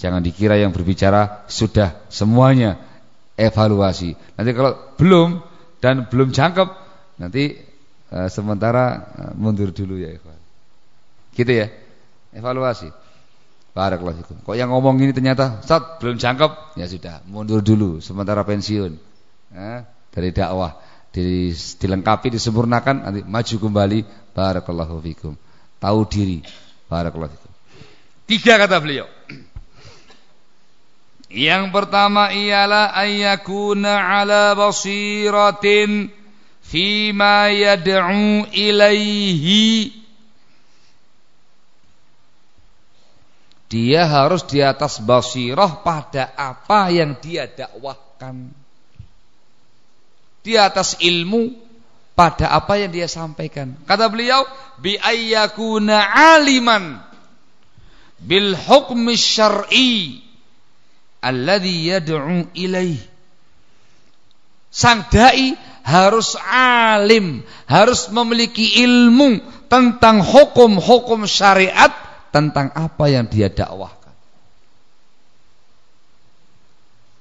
Jangan dikira yang berbicara sudah semuanya evaluasi. Nanti kalau belum dan belum jangkep, nanti uh, sementara uh, mundur dulu ya ikhwan. Gitu ya. Evaluasi. Barakallahu fikum. Kok yang ngomong ini ternyata saat belum jangkep, ya sudah, mundur dulu sementara pensiun. Eh, dari dakwah dilengkapi disempurnakan nanti maju kembali barakallahu fikum. Tahu diri. Barakallahu fikum. Tiga kata beliau. Yang pertama ialah ayyakuna ala basiratin fima yad'u ilaihi Dia harus di atas basirah pada apa yang dia dakwahkan. Di atas ilmu pada apa yang dia sampaikan. Kata beliau, bi ayyakuna aliman bil hukmi syar'i alladhi yad'u ilaih. Sang dai harus alim, harus memiliki ilmu tentang hukum-hukum syariat tentang apa yang dia dakwahkan.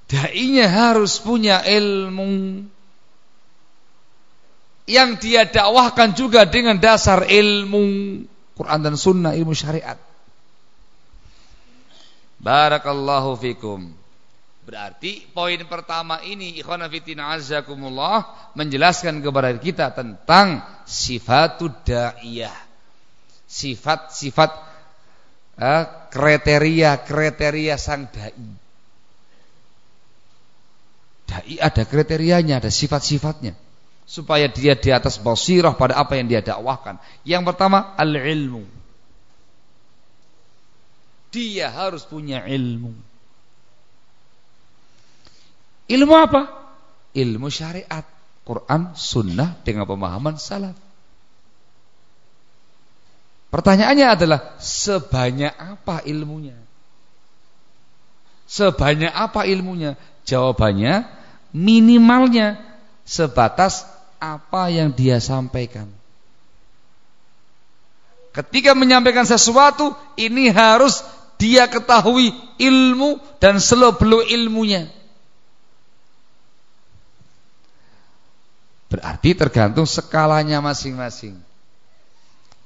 Dainya harus punya ilmu yang dia dakwahkan juga dengan dasar ilmu Quran dan Sunnah ilmu syariat. Barakallahu fikum. Berarti poin pertama ini ikhwan fillah azakumullah menjelaskan kepada kita tentang sifatud daiyah. Sifat-sifat kriteria-kriteria sang dai. Dai ada kriterianya, ada sifat-sifatnya supaya dia di atas basirah pada apa yang dia dakwahkan. Yang pertama al-ilmu. Dia harus punya ilmu. Ilmu apa? Ilmu syariat, Quran, sunnah dengan pemahaman salaf. Pertanyaannya adalah sebanyak apa ilmunya? Sebanyak apa ilmunya? Jawabannya minimalnya sebatas apa yang dia sampaikan. Ketika menyampaikan sesuatu, ini harus dia ketahui ilmu dan selebelu ilmunya. Berarti tergantung skalanya masing-masing.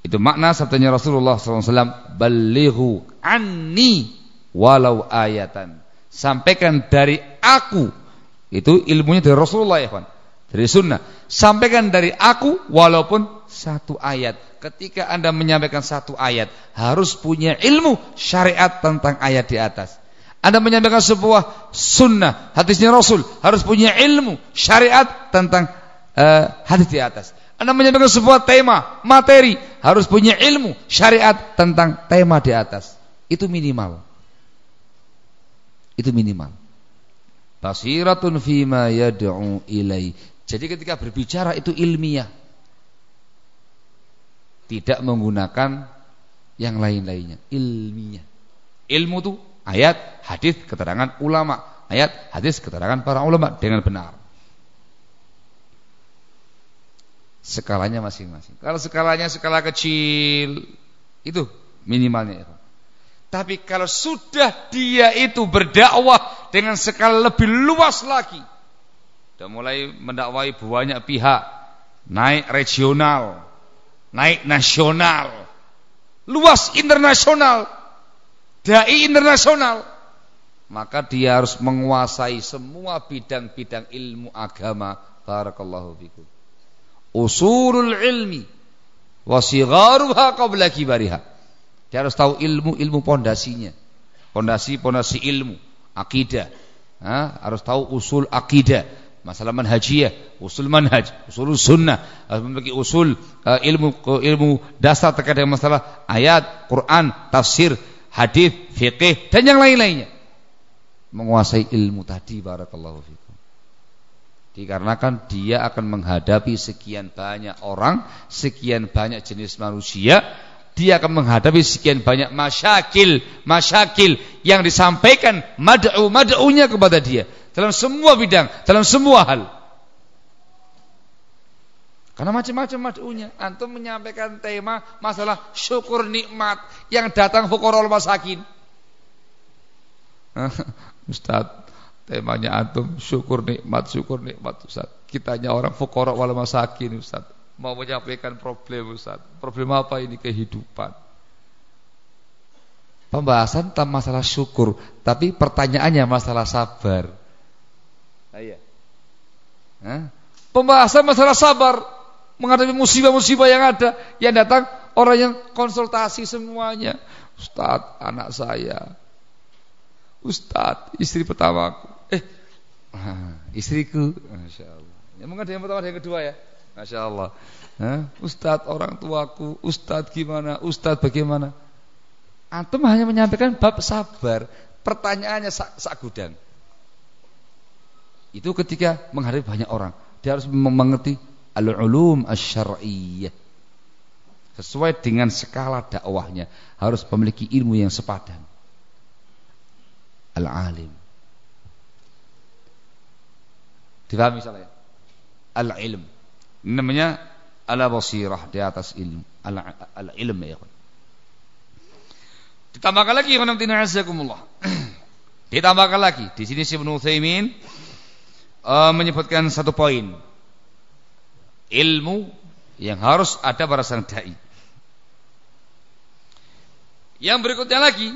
Itu makna sabdanya Rasulullah SAW. Balighu anni walau ayatan. Sampaikan dari aku. Itu ilmunya dari Rasulullah ya kawan. Dari sunnah. Sampaikan dari aku walaupun satu ayat. Ketika anda menyampaikan satu ayat. Harus punya ilmu syariat tentang ayat di atas. Anda menyampaikan sebuah sunnah. Hadisnya Rasul. Harus punya ilmu syariat tentang uh, hadis di atas. Anda menyampaikan sebuah tema, materi, harus punya ilmu syariat tentang tema di atas. Itu minimal. Itu minimal. Basiratun fima yad'u ilai. Jadi ketika berbicara itu ilmiah. Tidak menggunakan yang lain-lainnya, ilmiah. Ilmu itu ayat, hadis, keterangan ulama, ayat, hadis, keterangan para ulama dengan benar. skalanya masing-masing. Kalau skalanya skala kecil itu minimalnya itu. Tapi kalau sudah dia itu berdakwah dengan skala lebih luas lagi, sudah mulai mendakwai banyak pihak, naik regional, naik nasional, luas internasional, dai internasional, maka dia harus menguasai semua bidang-bidang ilmu agama. Barakallahu fikum usulul ilmi wa sigharuha qabla kibariha. Dia harus tahu ilmu-ilmu pondasinya. Pondasi-pondasi ilmu, akidah. Ha? harus tahu usul akidah, masalah manhajiyah, usul manhaj, usul sunnah, memiliki usul uh, ilmu ilmu dasar terkait dengan masalah ayat, Quran, tafsir, hadis, fikih dan yang lain-lainnya. Menguasai ilmu tadi barakallahu fikum. Dikarenakan dia akan menghadapi sekian banyak orang, sekian banyak jenis manusia, dia akan menghadapi sekian banyak masyakil, masyakil yang disampaikan mad'u mad'unya kepada dia dalam semua bidang, dalam semua hal. Karena macam-macam mad'unya. Antum menyampaikan tema masalah syukur nikmat yang datang fuqarul masakin. Ustaz, Temanya antum syukur nikmat, syukur nikmat Ustaz. Kitanya orang fukara wal masakin Ustaz. Mau menyampaikan problem Ustaz. Problem apa ini kehidupan? Pembahasan tentang masalah syukur, tapi pertanyaannya masalah sabar. Nah, iya. Pembahasan masalah sabar menghadapi musibah-musibah yang ada, yang datang orang yang konsultasi semuanya. Ustaz, anak saya. Ustaz, istri pertamaku Eh, istriku, masya Allah. Ya mungkin ada yang pertama, ada yang kedua ya, masya Allah. Nah, Ustadz orang tuaku, Ustadz gimana, Ustadz bagaimana? Antum hanya menyampaikan bab sabar. Pertanyaannya sak, sak gudang. Itu ketika menghadapi banyak orang, dia harus mengerti al-ulum asy-syar'iyyah. Sesuai dengan skala dakwahnya, harus memiliki ilmu yang sepadan. Al-alim. Difahami misalnya? Al-ilm. Namanya ala basirah di atas ilmu. Al-ilm ya. Ditambahkan lagi. Ditambahkan lagi. Di sini Syekh Ibnu Utsaimin uh, menyebutkan satu poin. Ilmu yang harus ada pada sang dai. Yang berikutnya lagi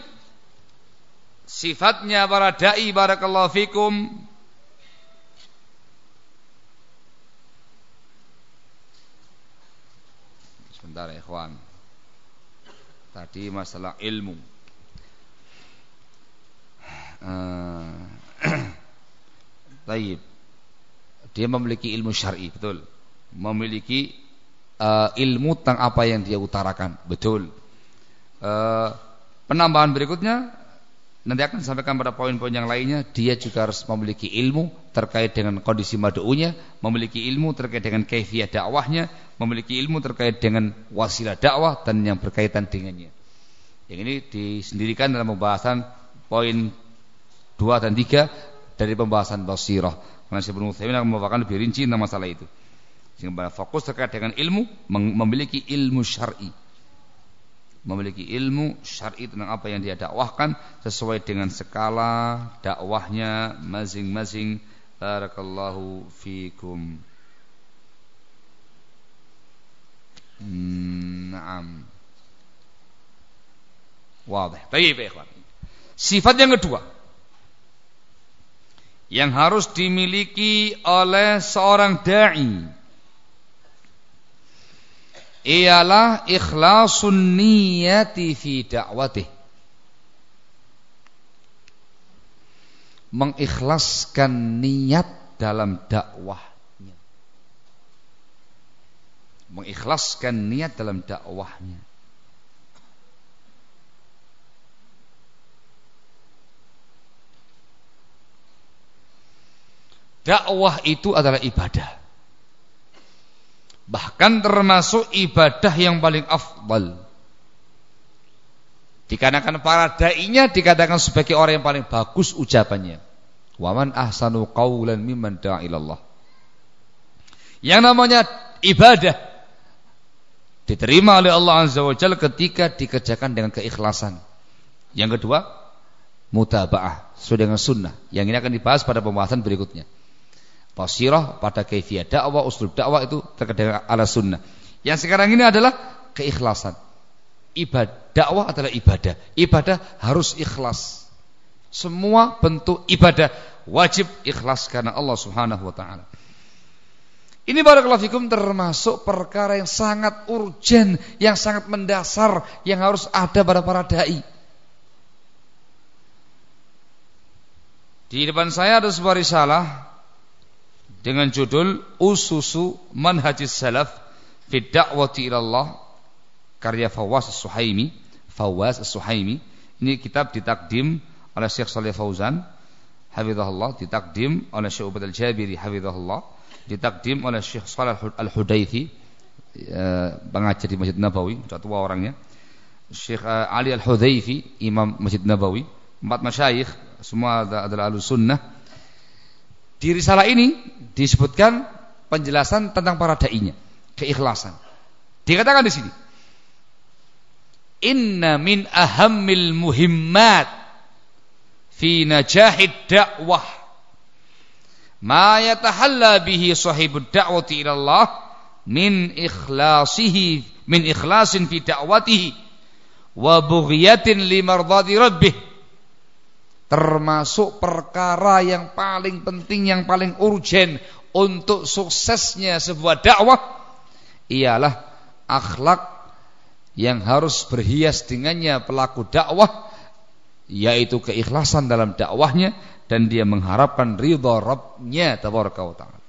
sifatnya para dai barakallahu fikum Sebentar ya ikhwan. Tadi masalah ilmu. Uh, Taib. Dia memiliki ilmu syar'i, betul. Memiliki uh, ilmu tentang apa yang dia utarakan, betul. Uh, penambahan berikutnya nanti akan disampaikan pada poin-poin yang lainnya dia juga harus memiliki ilmu terkait dengan kondisi madu'unya memiliki ilmu terkait dengan kaifiah dakwahnya memiliki ilmu terkait dengan wasilah dakwah dan yang berkaitan dengannya yang ini disendirikan dalam pembahasan poin dua dan tiga dari pembahasan basirah. Karena Syekh Utsaimin akan membawakan lebih rinci tentang masalah itu. Sehingga fokus terkait dengan ilmu memiliki ilmu syar'i. Memiliki ilmu syar'i tentang apa yang dia dakwahkan sesuai dengan skala dakwahnya masing-masing. Barakallahu fikum. Hmm, naam. Wadah. Baik, ya ikhwan. Sifat yang kedua yang harus dimiliki oleh seorang dai ialah ikhlasun niyati fi da'watih. Mengikhlaskan niat dalam dakwahnya mengikhlaskan niat dalam dakwahnya dakwah itu adalah ibadah Bahkan termasuk ibadah yang paling afdal. Dikarenakan para dai-nya dikatakan sebagai orang yang paling bagus ucapannya. Waman ahsanu qawlan mimman da'a ilallah. Yang namanya ibadah diterima oleh Allah Azza wa Jalla ketika dikerjakan dengan keikhlasan. Yang kedua, mutaba'ah, sesuai dengan sunnah. Yang ini akan dibahas pada pembahasan berikutnya. Basirah pada kaifiah dakwah, uslub dakwah itu terkait dengan ala sunnah. Yang sekarang ini adalah keikhlasan. Ibadah dakwah adalah ibadah. Ibadah harus ikhlas. Semua bentuk ibadah wajib ikhlas karena Allah Subhanahu wa taala. Ini barakallahu fikum termasuk perkara yang sangat urgen, yang sangat mendasar yang harus ada pada para dai. Di depan saya ada sebuah risalah dengan judul Ususu Manhajis Salaf fi Da'wati Allah karya Fawwas As-Suhaimi. Fawwas As-Suhaimi. Ini kitab ditakdim oleh Syekh Saleh Fauzan hafizahullah ditakdim oleh Syekh Ubad Al-Jabiri hafizahullah ditakdim oleh Syekh Saleh Al-Hudaithi pengajar di Masjid Nabawi sudah tua orangnya. Syekh eh, Ali Al-Hudaifi Imam Masjid Nabawi. Empat masyayikh semua adalah ahlu sunnah di risalah ini disebutkan penjelasan tentang para dai-nya, keikhlasan. Dikatakan di sini, Inna min ahammil muhimmat fi najahid da'wah ma yatahalla bihi sahibud da'wati ila Allah min ikhlasihi min ikhlasin fi da'watihi wa bughyatin li mardati rabbih termasuk perkara yang paling penting yang paling urgen untuk suksesnya sebuah dakwah ialah akhlak yang harus berhias dengannya pelaku dakwah yaitu keikhlasan dalam dakwahnya dan dia mengharapkan ridha Rabbnya tabaraka wa taala.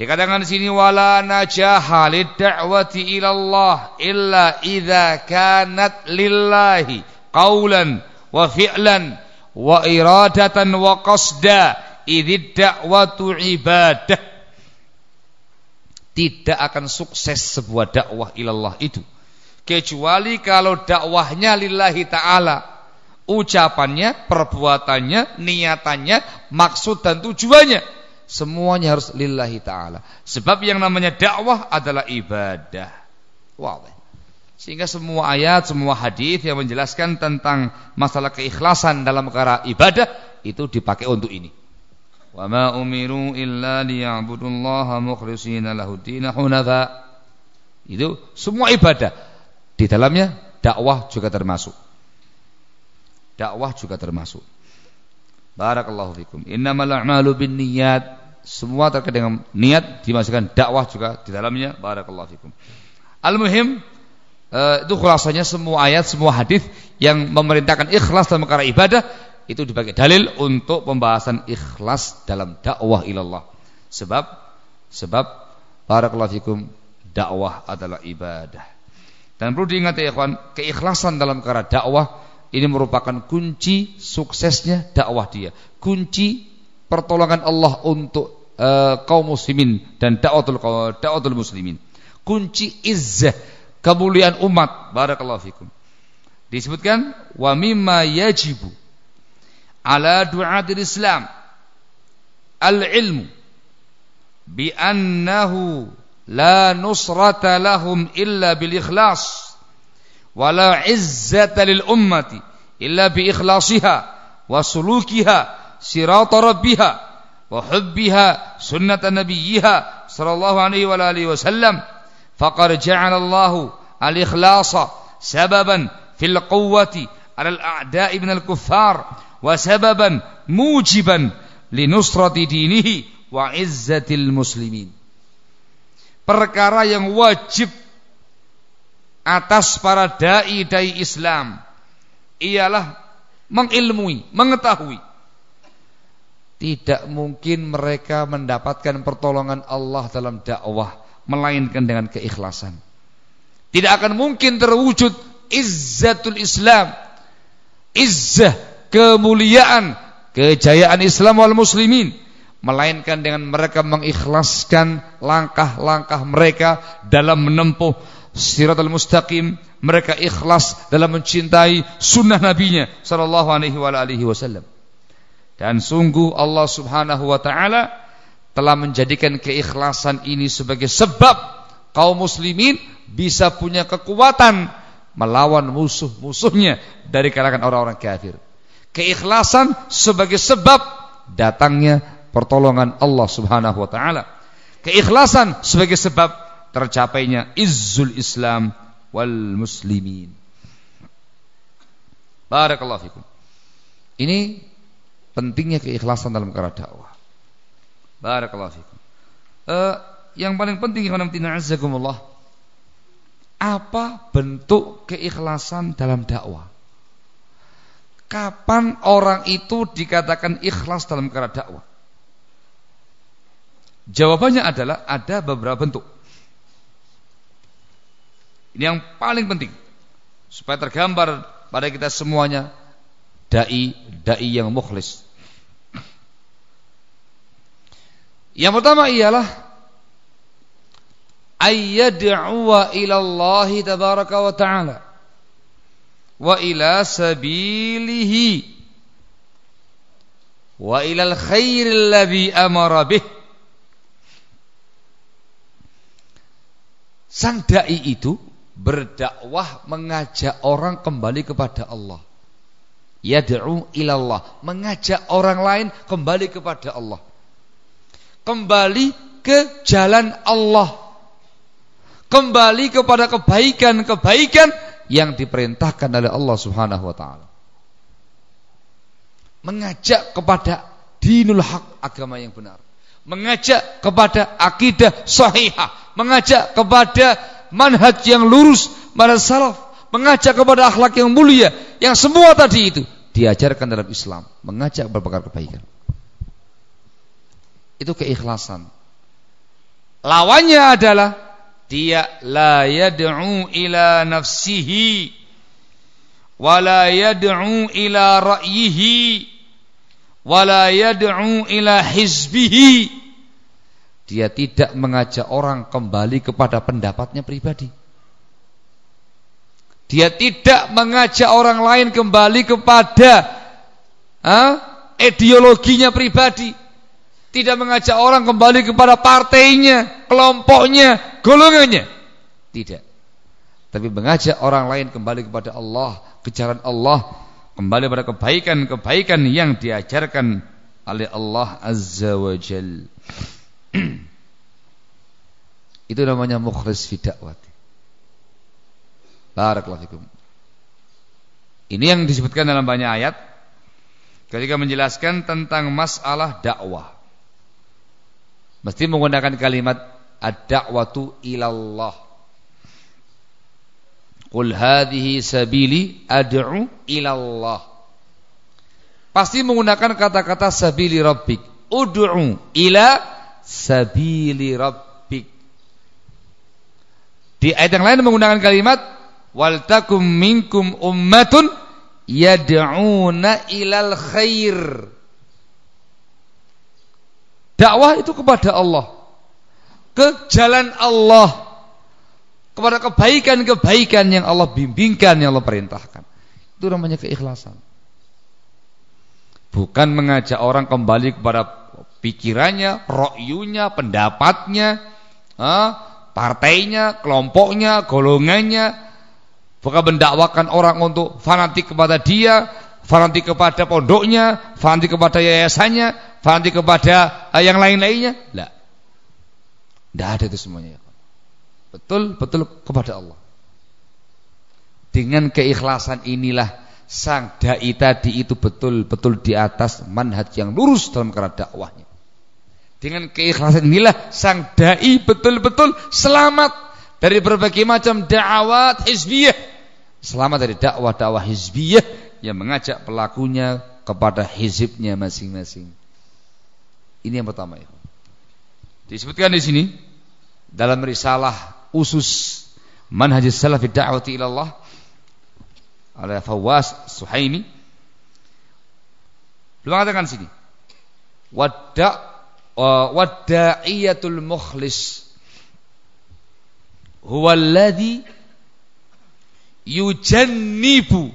Dikatakan di sini wala najaha lid-da'wati ila Allah illa idza kanat lillahi qaulan wa fi'lan wa iradatan wa qasda idzid da'watu ibadah. Tidak akan sukses sebuah dakwah ilallah itu. Kecuali kalau dakwahnya lillahi ta'ala. Ucapannya, perbuatannya, niatannya, maksud dan tujuannya. Semuanya harus lillahi ta'ala. Sebab yang namanya dakwah adalah ibadah. Wah. Sehingga semua ayat, semua hadis yang menjelaskan tentang masalah keikhlasan dalam perkara ibadah itu dipakai untuk ini. Wa ma umiru illa liya'budullaha mukhlishina lahu hunafa. Itu semua ibadah. Di dalamnya dakwah juga termasuk. Dakwah juga termasuk. Barakallahu fikum. Innamal a'malu binniyat. Semua terkait dengan niat dimasukkan dakwah juga di dalamnya. Barakallahu fikum. Al-muhim uh, itu khulasanya semua ayat, semua hadis yang memerintahkan ikhlas dalam perkara ibadah itu dipakai dalil untuk pembahasan ikhlas dalam dakwah ilallah. Sebab sebab barakallahu fikum dakwah adalah ibadah. Dan perlu diingat ya ikhwan, keikhlasan dalam perkara dakwah ini merupakan kunci suksesnya dakwah dia. Kunci pertolongan Allah untuk uh, kaum muslimin dan dakwatul muslimin. Kunci izzah kemuliaan umat. Barakallahu fikum. Disebutkan wa mimma yajibu ala du'atil Islam al-ilmu bi annahu la nusrata lahum illa bil ikhlas wa la izzata lil ummati illa bi ikhlasiha wa sulukiha sirata rabbiha wa hubbiha sunnata nabiyyiha sallallahu alaihi wa alihi wasallam al-ikhlasa sababan fil quwwati ala al-a'da'i min al-kuffar wa sababan mujiban li nusrati dinihi wa izzatil muslimin. Perkara yang wajib atas para dai-dai Islam ialah mengilmui, mengetahui. Tidak mungkin mereka mendapatkan pertolongan Allah dalam dakwah melainkan dengan keikhlasan. Tidak akan mungkin terwujud izzatul Islam, izzah, kemuliaan, kejayaan Islam wal muslimin melainkan dengan mereka mengikhlaskan langkah-langkah mereka dalam menempuh siratal mustaqim mereka ikhlas dalam mencintai sunnah nabinya sallallahu alaihi wasallam dan sungguh Allah subhanahu wa ta'ala telah menjadikan keikhlasan ini sebagai sebab kaum muslimin bisa punya kekuatan melawan musuh-musuhnya dari kalangan orang-orang kafir. Keikhlasan sebagai sebab datangnya pertolongan Allah Subhanahu wa taala. Keikhlasan sebagai sebab tercapainya izzul Islam wal muslimin. Barakallahu fikum. Ini pentingnya keikhlasan dalam cara dakwah. Barakallahu fikum. Uh, yang paling penting ikhwan fillah apa bentuk keikhlasan dalam dakwah? Kapan orang itu dikatakan ikhlas dalam cara dakwah? Jawabannya adalah ada beberapa bentuk. Ini yang paling penting supaya tergambar pada kita semuanya dai dai yang mukhlis. Yang pertama ialah ayyad'u ila Allah tabaraka wa ta'ala wa ila sabilihi wa ila al-khair alladhi amara bih Sang dai itu berdakwah mengajak orang kembali kepada Allah. Yad'u ilallah, mengajak orang lain kembali kepada Allah. Kembali ke jalan Allah. Kembali kepada kebaikan-kebaikan yang diperintahkan oleh Allah Subhanahu wa taala. Mengajak kepada dinul haq agama yang benar mengajak kepada akidah sahihah, mengajak kepada manhaj yang lurus, pada salaf, mengajak kepada akhlak yang mulia, yang semua tadi itu diajarkan dalam Islam, mengajak berbagai kebaikan. Itu keikhlasan. Lawannya adalah dia la yad'u ila nafsihi wa la yad'u ila ra'yihi wala yad'u ila hizbihi. Dia tidak mengajak orang kembali kepada pendapatnya pribadi. Dia tidak mengajak orang lain kembali kepada ha, ideologinya pribadi tidak mengajak orang kembali kepada partainya kelompoknya golongannya tidak tapi mengajak orang lain kembali kepada Allah kejaran Allah kembali pada kebaikan-kebaikan yang diajarkan oleh Allah Azza wa Jal. Itu namanya mukhlis fi dakwati. Barakallahu. Ini yang disebutkan dalam banyak ayat ketika menjelaskan tentang masalah dakwah. Mesti menggunakan kalimat ad-da'watu ilallah. Qul hadhihi sabili ad'u ila Allah. Pasti menggunakan kata-kata sabili rabbik. Ud'u ila sabili rabbik. Di ayat yang lain menggunakan kalimat wal takum minkum ummatun yad'una ilal khair. Dakwah itu kepada Allah. Ke jalan Allah kepada kebaikan-kebaikan yang Allah bimbingkan, yang Allah perintahkan. Itu namanya keikhlasan. Bukan mengajak orang kembali kepada pikirannya, rokyunya, pendapatnya, partainya, kelompoknya, golongannya. Bukan mendakwakan orang untuk fanatik kepada dia, fanatik kepada pondoknya, fanatik kepada yayasannya, fanatik kepada eh, yang lain-lainnya. Tidak. Tidak ada itu semuanya. Betul, betul kepada Allah. Dengan keikhlasan inilah sang dai tadi itu betul-betul di atas manhaj yang lurus dalam kerana dakwahnya. Dengan keikhlasan inilah sang dai betul-betul selamat dari berbagai macam dakwah hizbiyah. Selamat dari dakwah-dakwah hizbiyah yang mengajak pelakunya kepada hizibnya masing-masing. Ini yang pertama ya. Disebutkan di sini dalam risalah usus manhaj salaf da'wati ila Allah oleh Fawwas Suhaimi beliau mengatakan sini wadda wadda'iyatul mukhlis huwa alladhi yujannibu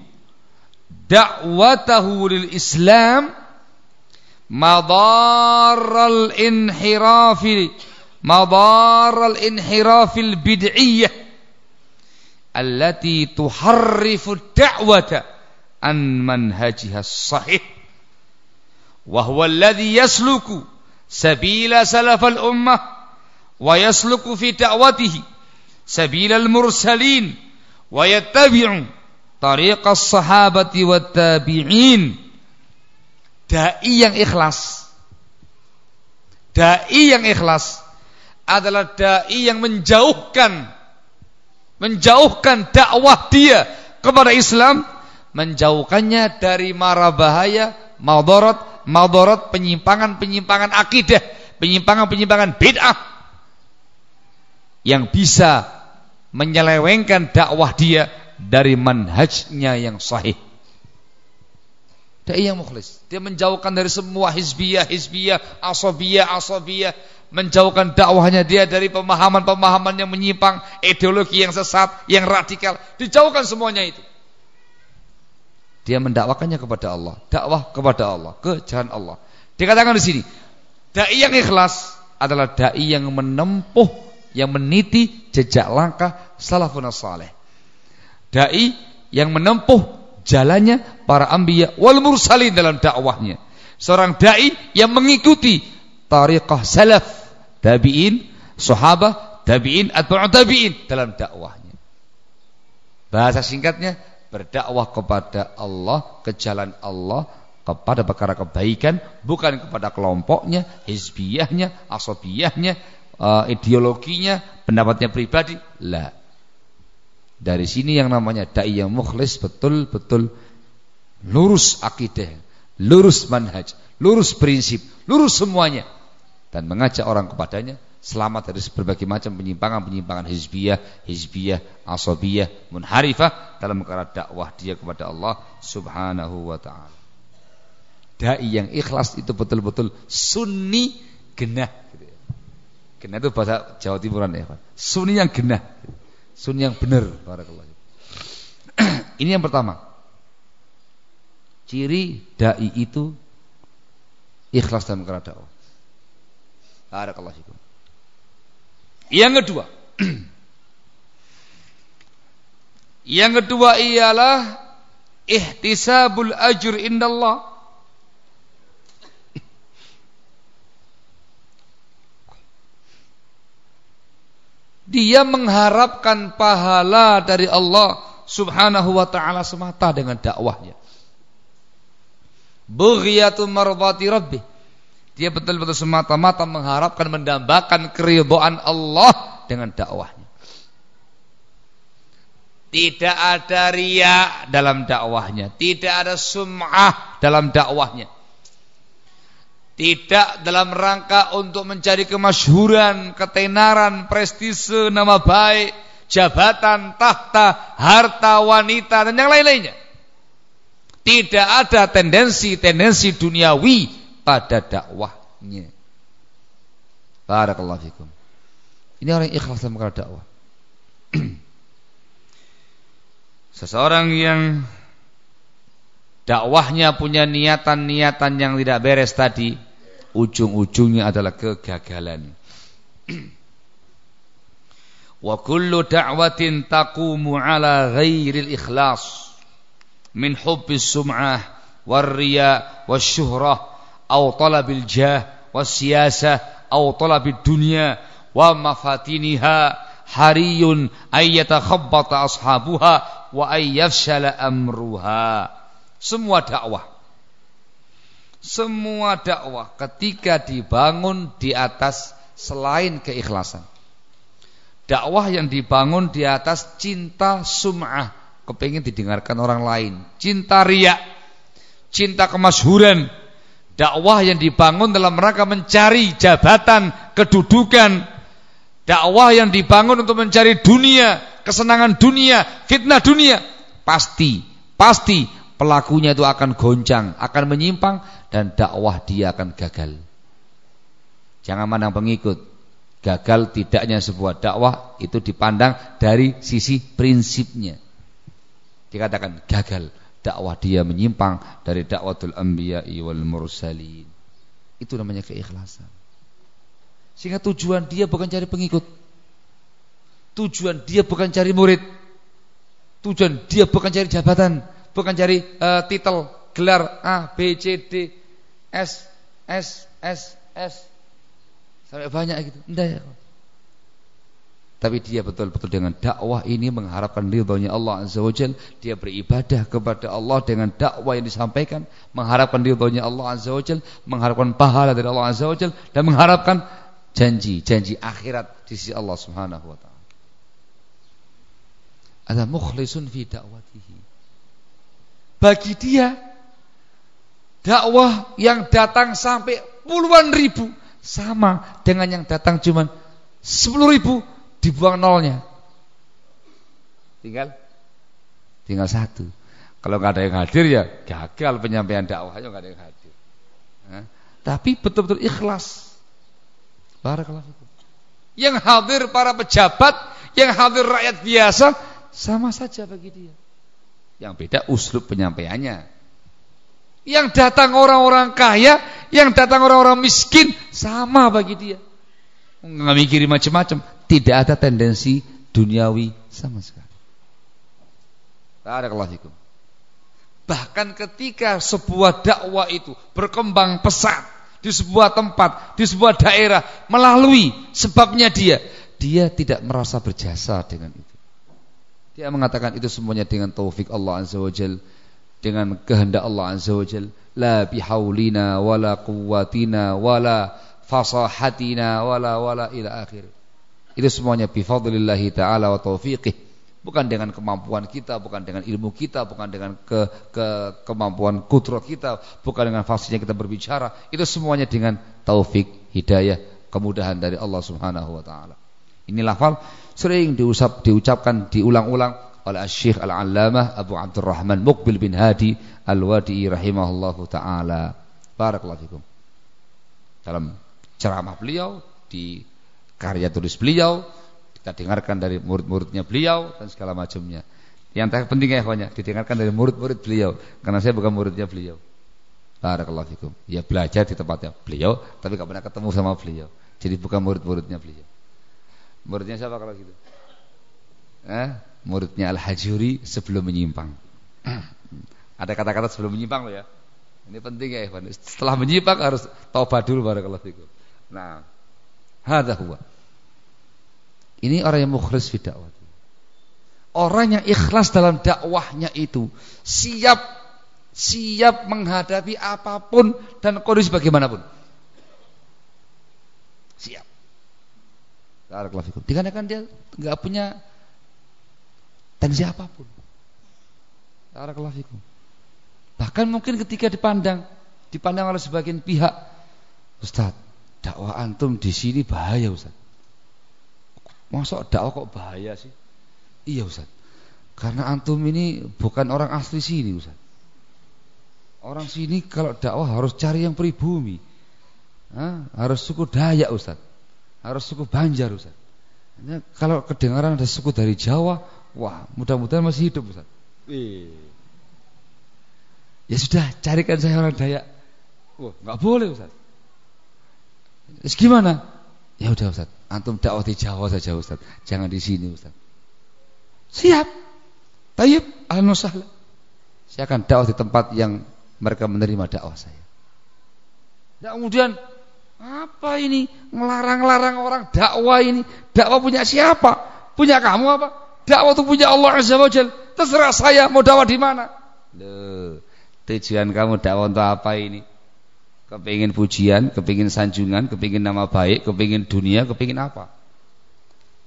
lil Islam madarral inhirafi مضار الانحراف البدعية التي تحرف الدعوة عن منهجها الصحيح وهو الذي يسلك سبيل سلف الأمة ويسلك في دعوته سبيل المرسلين ويتبع Tariqah sahabati wa tabi'in. Dai yang ikhlas. Dai yang ikhlas adalah dai yang menjauhkan menjauhkan dakwah dia kepada Islam menjauhkannya dari mara bahaya madarat madarat penyimpangan-penyimpangan akidah penyimpangan-penyimpangan bid'ah yang bisa menyelewengkan dakwah dia dari manhajnya yang sahih. Dai yang mukhlis, dia menjauhkan dari semua hizbiyah, hizbiyah, asabiyah, asabiyah, menjauhkan dakwahnya dia dari pemahaman-pemahaman yang menyimpang, ideologi yang sesat, yang radikal, dijauhkan semuanya itu. Dia mendakwakannya kepada Allah, dakwah kepada Allah, ke jalan Allah. Dikatakan di sini, dai yang ikhlas adalah dai yang menempuh, yang meniti jejak langkah salafun saleh. Dai yang menempuh jalannya para anbiya wal mursalin dalam dakwahnya. Seorang dai yang mengikuti tariqah salaf tabi'in, sahabat, tabi'in, atba'u tabi'in dalam dakwahnya. Bahasa singkatnya berdakwah kepada Allah, ke jalan Allah, kepada perkara kebaikan, bukan kepada kelompoknya, hizbiyahnya, asobiyahnya, uh, ideologinya, pendapatnya pribadi. Lah. Dari sini yang namanya dai yang mukhlis betul-betul lurus akidah, lurus manhaj, lurus prinsip, lurus semuanya dan mengajak orang kepadanya selamat dari berbagai macam penyimpangan-penyimpangan hizbiyah, hizbiyah, asabiyah, munharifah dalam perkara dakwah dia kepada Allah Subhanahu wa taala. Dai yang ikhlas itu betul-betul sunni genah Genah itu bahasa Jawa Timuran ya, Pak. Sunni yang genah. Sunni yang benar, barakallahu. Ini yang pertama. Ciri dai itu ikhlas dalam perkara dakwah. Barakallahu fikum. Yang kedua. Yang kedua ialah ihtisabul ajr indallah. Dia mengharapkan pahala dari Allah Subhanahu wa taala semata dengan dakwahnya. Bughyatu rabbih dia betul-betul semata-mata mengharapkan mendambakan keridhaan Allah dengan dakwahnya. Tidak ada ria dalam dakwahnya, tidak ada sum'ah dalam dakwahnya. Tidak dalam rangka untuk mencari kemasyhuran, ketenaran, prestise, nama baik, jabatan, tahta, harta, wanita dan yang lain-lainnya. Tidak ada tendensi-tendensi duniawi pada dakwahnya. Barakallahu fikum. Ini orang yang ikhlas dalam dakwah. Seseorang yang dakwahnya punya niatan-niatan yang tidak beres tadi, ujung-ujungnya adalah kegagalan. Wa kullu da'watin taqumu ala ghairil ikhlas min hubbis sum'ah war riya wasyuhrah aw talabil jah wasiyasah aw talabid dunya wa mafatiniha hariyun ayyatakhabbata ashabuha wa ayyafshala amruha semua dakwah semua dakwah ketika dibangun di atas selain keikhlasan. Dakwah yang dibangun di atas cinta sum'ah kepingin didengarkan orang lain. Cinta riak cinta kemasyhuran dakwah yang dibangun dalam rangka mencari jabatan kedudukan. Dakwah yang dibangun untuk mencari dunia kesenangan dunia fitnah dunia. Pasti pasti pelakunya itu akan goncang, akan menyimpang dan dakwah dia akan gagal. Jangan mandang pengikut. Gagal tidaknya sebuah dakwah itu dipandang dari sisi prinsipnya. Dikatakan gagal dakwah dia menyimpang dari dakwatul anbiya'i wal mursalin. Itu namanya keikhlasan. Sehingga tujuan dia bukan cari pengikut. Tujuan dia bukan cari murid. Tujuan dia bukan cari jabatan bukan cari uh, titel, gelar A, B, C, D, S, S, S, S. Sampai banyak gitu. Enggak ya. Tapi dia betul-betul dengan dakwah ini mengharapkan ridhonya Allah Azza wa Jal. Dia beribadah kepada Allah dengan dakwah yang disampaikan. Mengharapkan ridhonya Allah Azza wa Jal. Mengharapkan pahala dari Allah Azza wa Jal. Dan mengharapkan janji-janji akhirat di sisi Allah Subhanahu wa ta'ala. Ada mukhlisun fi dakwatihi bagi dia dakwah yang datang sampai puluhan ribu sama dengan yang datang cuma sepuluh ribu dibuang nolnya. Tinggal? Tinggal satu. Kalau nggak ada yang hadir ya gagal penyampaian dakwahnya nggak ada yang hadir. Nah, tapi betul-betul ikhlas. Barakallahu yang hadir para pejabat yang hadir rakyat biasa sama saja bagi dia yang beda uslub penyampaiannya. Yang datang orang-orang kaya, yang datang orang-orang miskin sama bagi dia. Nggak mikirin macam-macam, tidak ada tendensi duniawi sama sekali. Barakallahu. Bahkan ketika sebuah dakwah itu berkembang pesat di sebuah tempat, di sebuah daerah melalui sebabnya dia, dia tidak merasa berjasa dengan itu. Dia mengatakan itu semuanya dengan taufik Allah Azza wa Jal dengan kehendak Allah Azza wa Jal la bihaulina wala quwwatina wala fasahatina wala wala ila akhir. Itu semuanya bifadlillah taala wa taufiqih. Bukan dengan kemampuan kita, bukan dengan ilmu kita, bukan dengan ke, ke kemampuan kudrat kita, bukan dengan fasihnya kita berbicara. Itu semuanya dengan taufik, hidayah, kemudahan dari Allah Subhanahu wa taala. Ini lafal sering diusap, diucapkan diulang-ulang oleh Syekh Al-Allamah Abu Abdurrahman Muqbil bin Hadi Al-Wadi rahimahullahu taala. Barakallahu fikum. Dalam ceramah beliau di karya tulis beliau kita dengarkan dari murid-muridnya beliau dan segala macamnya. Yang terpenting ya banyak didengarkan dari murid-murid beliau karena saya bukan muridnya beliau. Barakallahu fikum. Ya belajar di tempatnya beliau tapi enggak pernah ketemu sama beliau. Jadi bukan murid-muridnya beliau. Muridnya siapa kalau gitu? Eh, muridnya Al-Hajuri sebelum menyimpang. Ada kata-kata sebelum menyimpang loh ya. Ini penting ya Ikhwan. Setelah menyimpang harus taubat dulu barakallahu fikum. Nah, hadza huwa. Ini orang yang mukhlis fi dakwah. Orang yang ikhlas dalam dakwahnya itu siap siap menghadapi apa pun dan kondisi bagaimanapun. Siap. Barakallahu. Dikarenakan dia enggak punya tensi apa pun. Barakallahu. Bahkan mungkin ketika dipandang dipandang oleh sebagian pihak, Ustaz, dakwah antum di sini bahaya, Ustaz. Masuk dakwah kok bahaya sih? Iya, Ustaz. Karena antum ini bukan orang asli sini, Ustaz. Orang sini kalau dakwah harus cari yang pribumi. Hah? Harus suku Dayak, Ustaz harus suku Banjar Ustaz. Ya, kalau kedengaran ada suku dari Jawa, wah mudah-mudahan masih hidup Ustaz. Ya sudah, carikan saya orang Dayak. Wah, nggak boleh Ustaz. Terus gimana? Ya udah Ustaz, antum dakwah di Jawa saja Ustaz, jangan di sini Ustaz. Siap. Tayyib, ahlan Saya akan dakwah di tempat yang mereka menerima dakwah saya. Dan kemudian apa ini ngelarang-larang orang dakwah ini? Dakwah punya siapa? Punya kamu apa? Dakwah itu punya Allah Azza wa Jalla. Terserah saya mau dakwah di mana. Loh, tujuan kamu dakwah untuk apa ini? Kepingin pujian, kepingin sanjungan, kepingin nama baik, kepingin dunia, kepingin apa?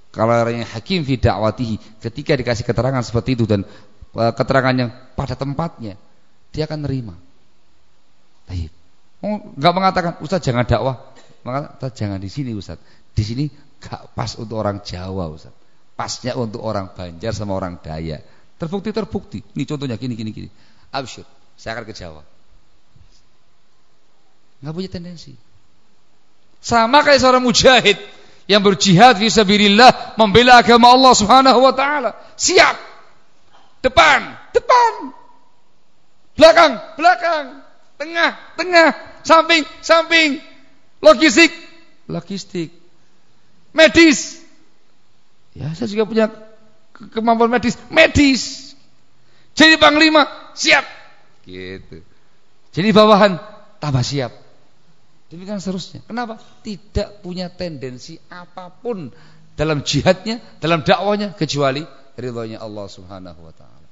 Kalau orang yang hakim fi dakwatihi ketika dikasih keterangan seperti itu dan uh, keterangan yang pada tempatnya, dia akan nerima. Baik. Oh, enggak mengatakan Ustaz jangan dakwah. Maka jangan di sini Ustaz. Di sini gak pas untuk orang Jawa Ustaz. Pasnya untuk orang Banjar sama orang Daya. Terbukti terbukti. Ini contohnya gini gini gini. Absyur, saya akan ke Jawa. Enggak punya tendensi. Sama kayak seorang mujahid yang berjihad fi sabilillah membela agama Allah Subhanahu wa taala. Siap. Depan, depan. Belakang, belakang. Tengah, tengah. Samping, samping. Logistik, logistik. Medis. Ya, saya juga punya kemampuan medis, medis. Jadi panglima, siap. Gitu. Jadi bawahan, tambah siap. Demikian seterusnya. Kenapa? Tidak punya tendensi apa pun dalam jihadnya, dalam dakwanya kecuali ridhonya Allah Subhanahu wa taala.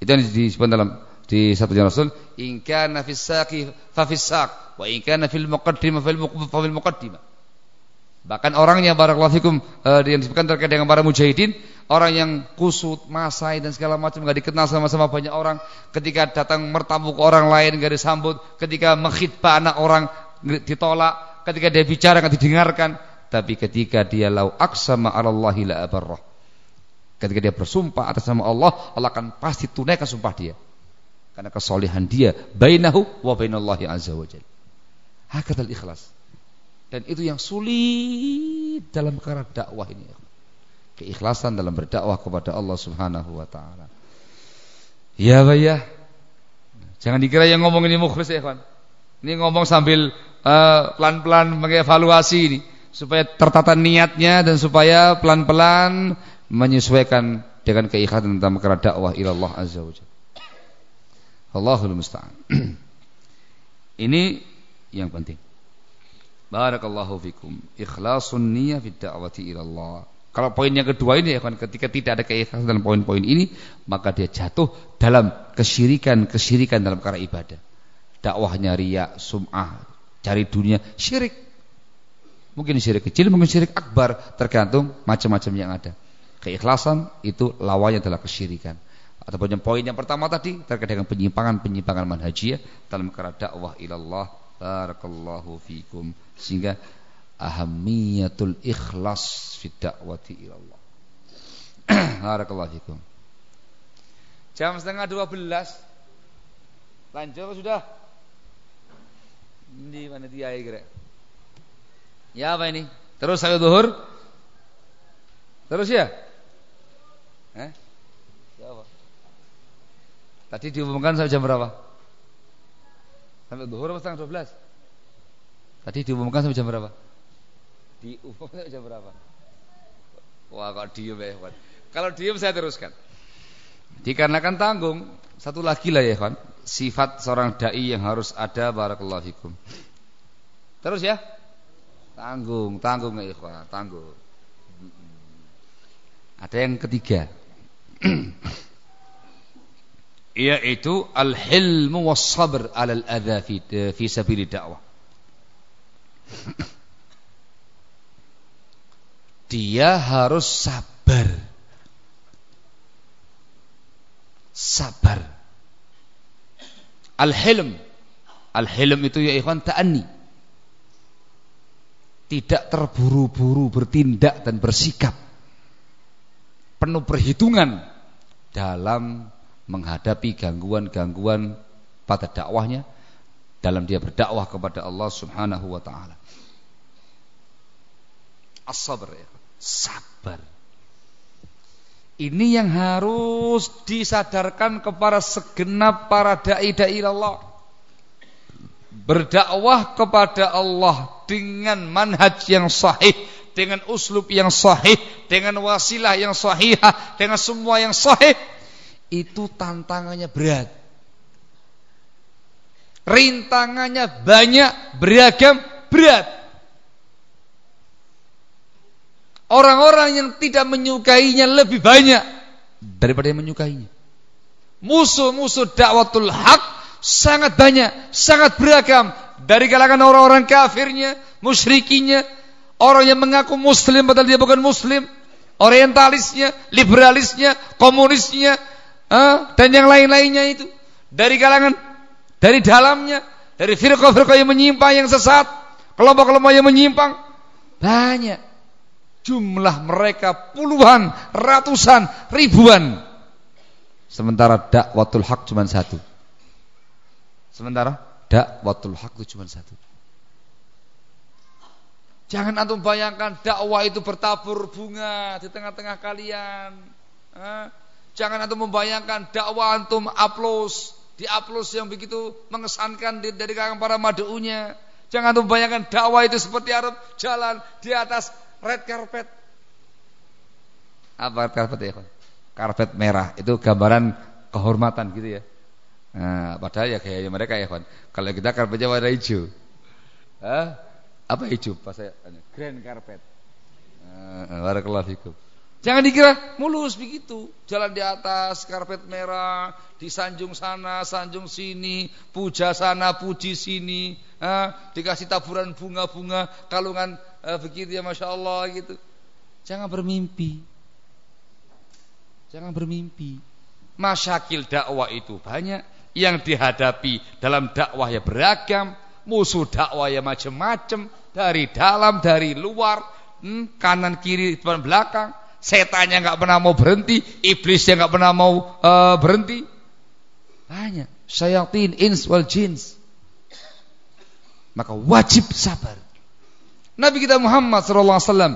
Itu yang disebut dalam di satu Rasul, "In kana fis saqi fa fis saq, wa in kana fil muqaddimah fil muqaddimah." Bahkan orangnya barakallahu fikum uh, yang disebutkan terkait dengan para mujahidin, orang yang kusut, masai dan segala macam enggak dikenal sama-sama banyak orang, ketika datang mertamu ke orang lain enggak disambut, ketika menghitbah anak orang ditolak, ketika dia bicara nggak didengarkan, tapi ketika dia lau aksama Allah la abarrah. Ketika dia bersumpah atas nama Allah, Allah akan pasti tunaikan sumpah dia. Karena kesolehan dia bainahu wa bainallahi azza wa jalla. Hakadal ikhlas. Dan itu yang sulit dalam perkara dakwah ini. Keikhlasan dalam berdakwah kepada Allah Subhanahu wa taala. Ya, ya. Jangan dikira yang ngomong ini mukhlis ya, kawan. Ini ngomong sambil eh, pelan-pelan uh, mengevaluasi ini supaya tertata niatnya dan supaya pelan-pelan menyesuaikan dengan keikhlasan dalam perkara dakwah ila Allah azza wajalla. Allahul musta'an. ini yang penting. Barakallahu fikum. Ikhlasun niyyah fi da'wati ila Allah. Kalau poin yang kedua ini ya kan ketika tidak ada keikhlasan dalam poin-poin ini, maka dia jatuh dalam kesyirikan-kesyirikan dalam perkara ibadah dakwahnya ria, sum'ah, cari dunia, syirik. Mungkin syirik kecil, mungkin syirik akbar, tergantung macam-macam yang ada. Keikhlasan itu lawannya adalah kesyirikan. Ataupun yang poin yang pertama tadi terkait dengan penyimpangan-penyimpangan manhajiyah dalam perkara dakwah ilallah barakallahu fikum sehingga ahamiyatul ikhlas fi da'wati ilallah. barakallahu fikum. Jam setengah dua belas Lanjut sudah? Ini panitia kira. Ya apa ini? Terus saya duhur? Terus ya? Eh? Ya apa? Tadi diumumkan sampai jam berapa? Sampai duhur apa setengah 12? Tadi diumumkan sampai jam berapa? Diumumkan sampai jam berapa? Wah kok diem ya Kalau diem saya teruskan Dikarenakan tanggung Satu lagi lah ya kan sifat seorang dai yang harus ada barakallahu fikum. Terus ya. Tanggung, tanggung ya ikhwan, tanggung. Ada yang ketiga. yaitu al-hilmu was-sabr 'ala al-adha fi fi sabil dakwah. Dia harus sabar. Sabar Al-hilm. Al-hilm itu ya ikhwan ta'anni. Tidak terburu-buru bertindak dan bersikap. Penuh perhitungan dalam menghadapi gangguan-gangguan pada dakwahnya dalam dia berdakwah kepada Allah Subhanahu wa taala. As-sabr ya. Sabar. Ini yang harus disadarkan kepada segenap para dai-dai Allah. Berdakwah kepada Allah dengan manhaj yang sahih, dengan uslub yang sahih, dengan wasilah yang sahihah, dengan semua yang sahih, itu tantangannya berat. Rintangannya banyak, beragam, berat. Orang-orang yang tidak menyukainya lebih banyak daripada yang menyukainya. Musuh-musuh dakwatul hak sangat banyak, sangat beragam dari kalangan orang-orang kafirnya, musyrikinya, orang yang mengaku muslim padahal dia bukan muslim, orientalisnya, liberalisnya, komunisnya, eh, dan yang lain-lainnya itu dari kalangan dari dalamnya, dari firqah-firqah yang menyimpang yang sesat, kelompok-kelompok yang menyimpang banyak jumlah mereka puluhan, ratusan, ribuan. Sementara dakwatul hak cuma satu. Sementara dakwatul hak itu cuma satu. Jangan antum bayangkan dakwah itu bertabur bunga di tengah-tengah kalian. Jangan antum membayangkan dakwah antum upload di upload yang begitu mengesankan dari kalangan para madu'unya. Jangan antum bayangkan dakwah itu seperti Arab jalan di atas red carpet. Apa red carpet ya, Karpet merah itu gambaran kehormatan gitu ya. Nah, padahal ya kayaknya mereka ya, Kalau kita karpetnya warna hijau. Hah? Apa hijau? Pas saya grand carpet. Nah, barakallahu fikum. Jangan dikira mulus begitu. Jalan di atas karpet merah, disanjung sana, sanjung sini, puja sana, puji sini, eh, dikasih taburan bunga-bunga, kalungan eh, begitu ya masya Allah gitu. Jangan bermimpi. Jangan bermimpi. Masyakil dakwah itu banyak yang dihadapi dalam dakwah ya beragam, musuh dakwah ya macam-macam dari dalam dari luar, hmm, kanan kiri depan belakang, setannya nggak pernah mau berhenti, iblisnya nggak pernah mau uh, berhenti. Banyak syayatin ins wal jins. Maka wajib sabar. Nabi kita Muhammad sallallahu alaihi wasallam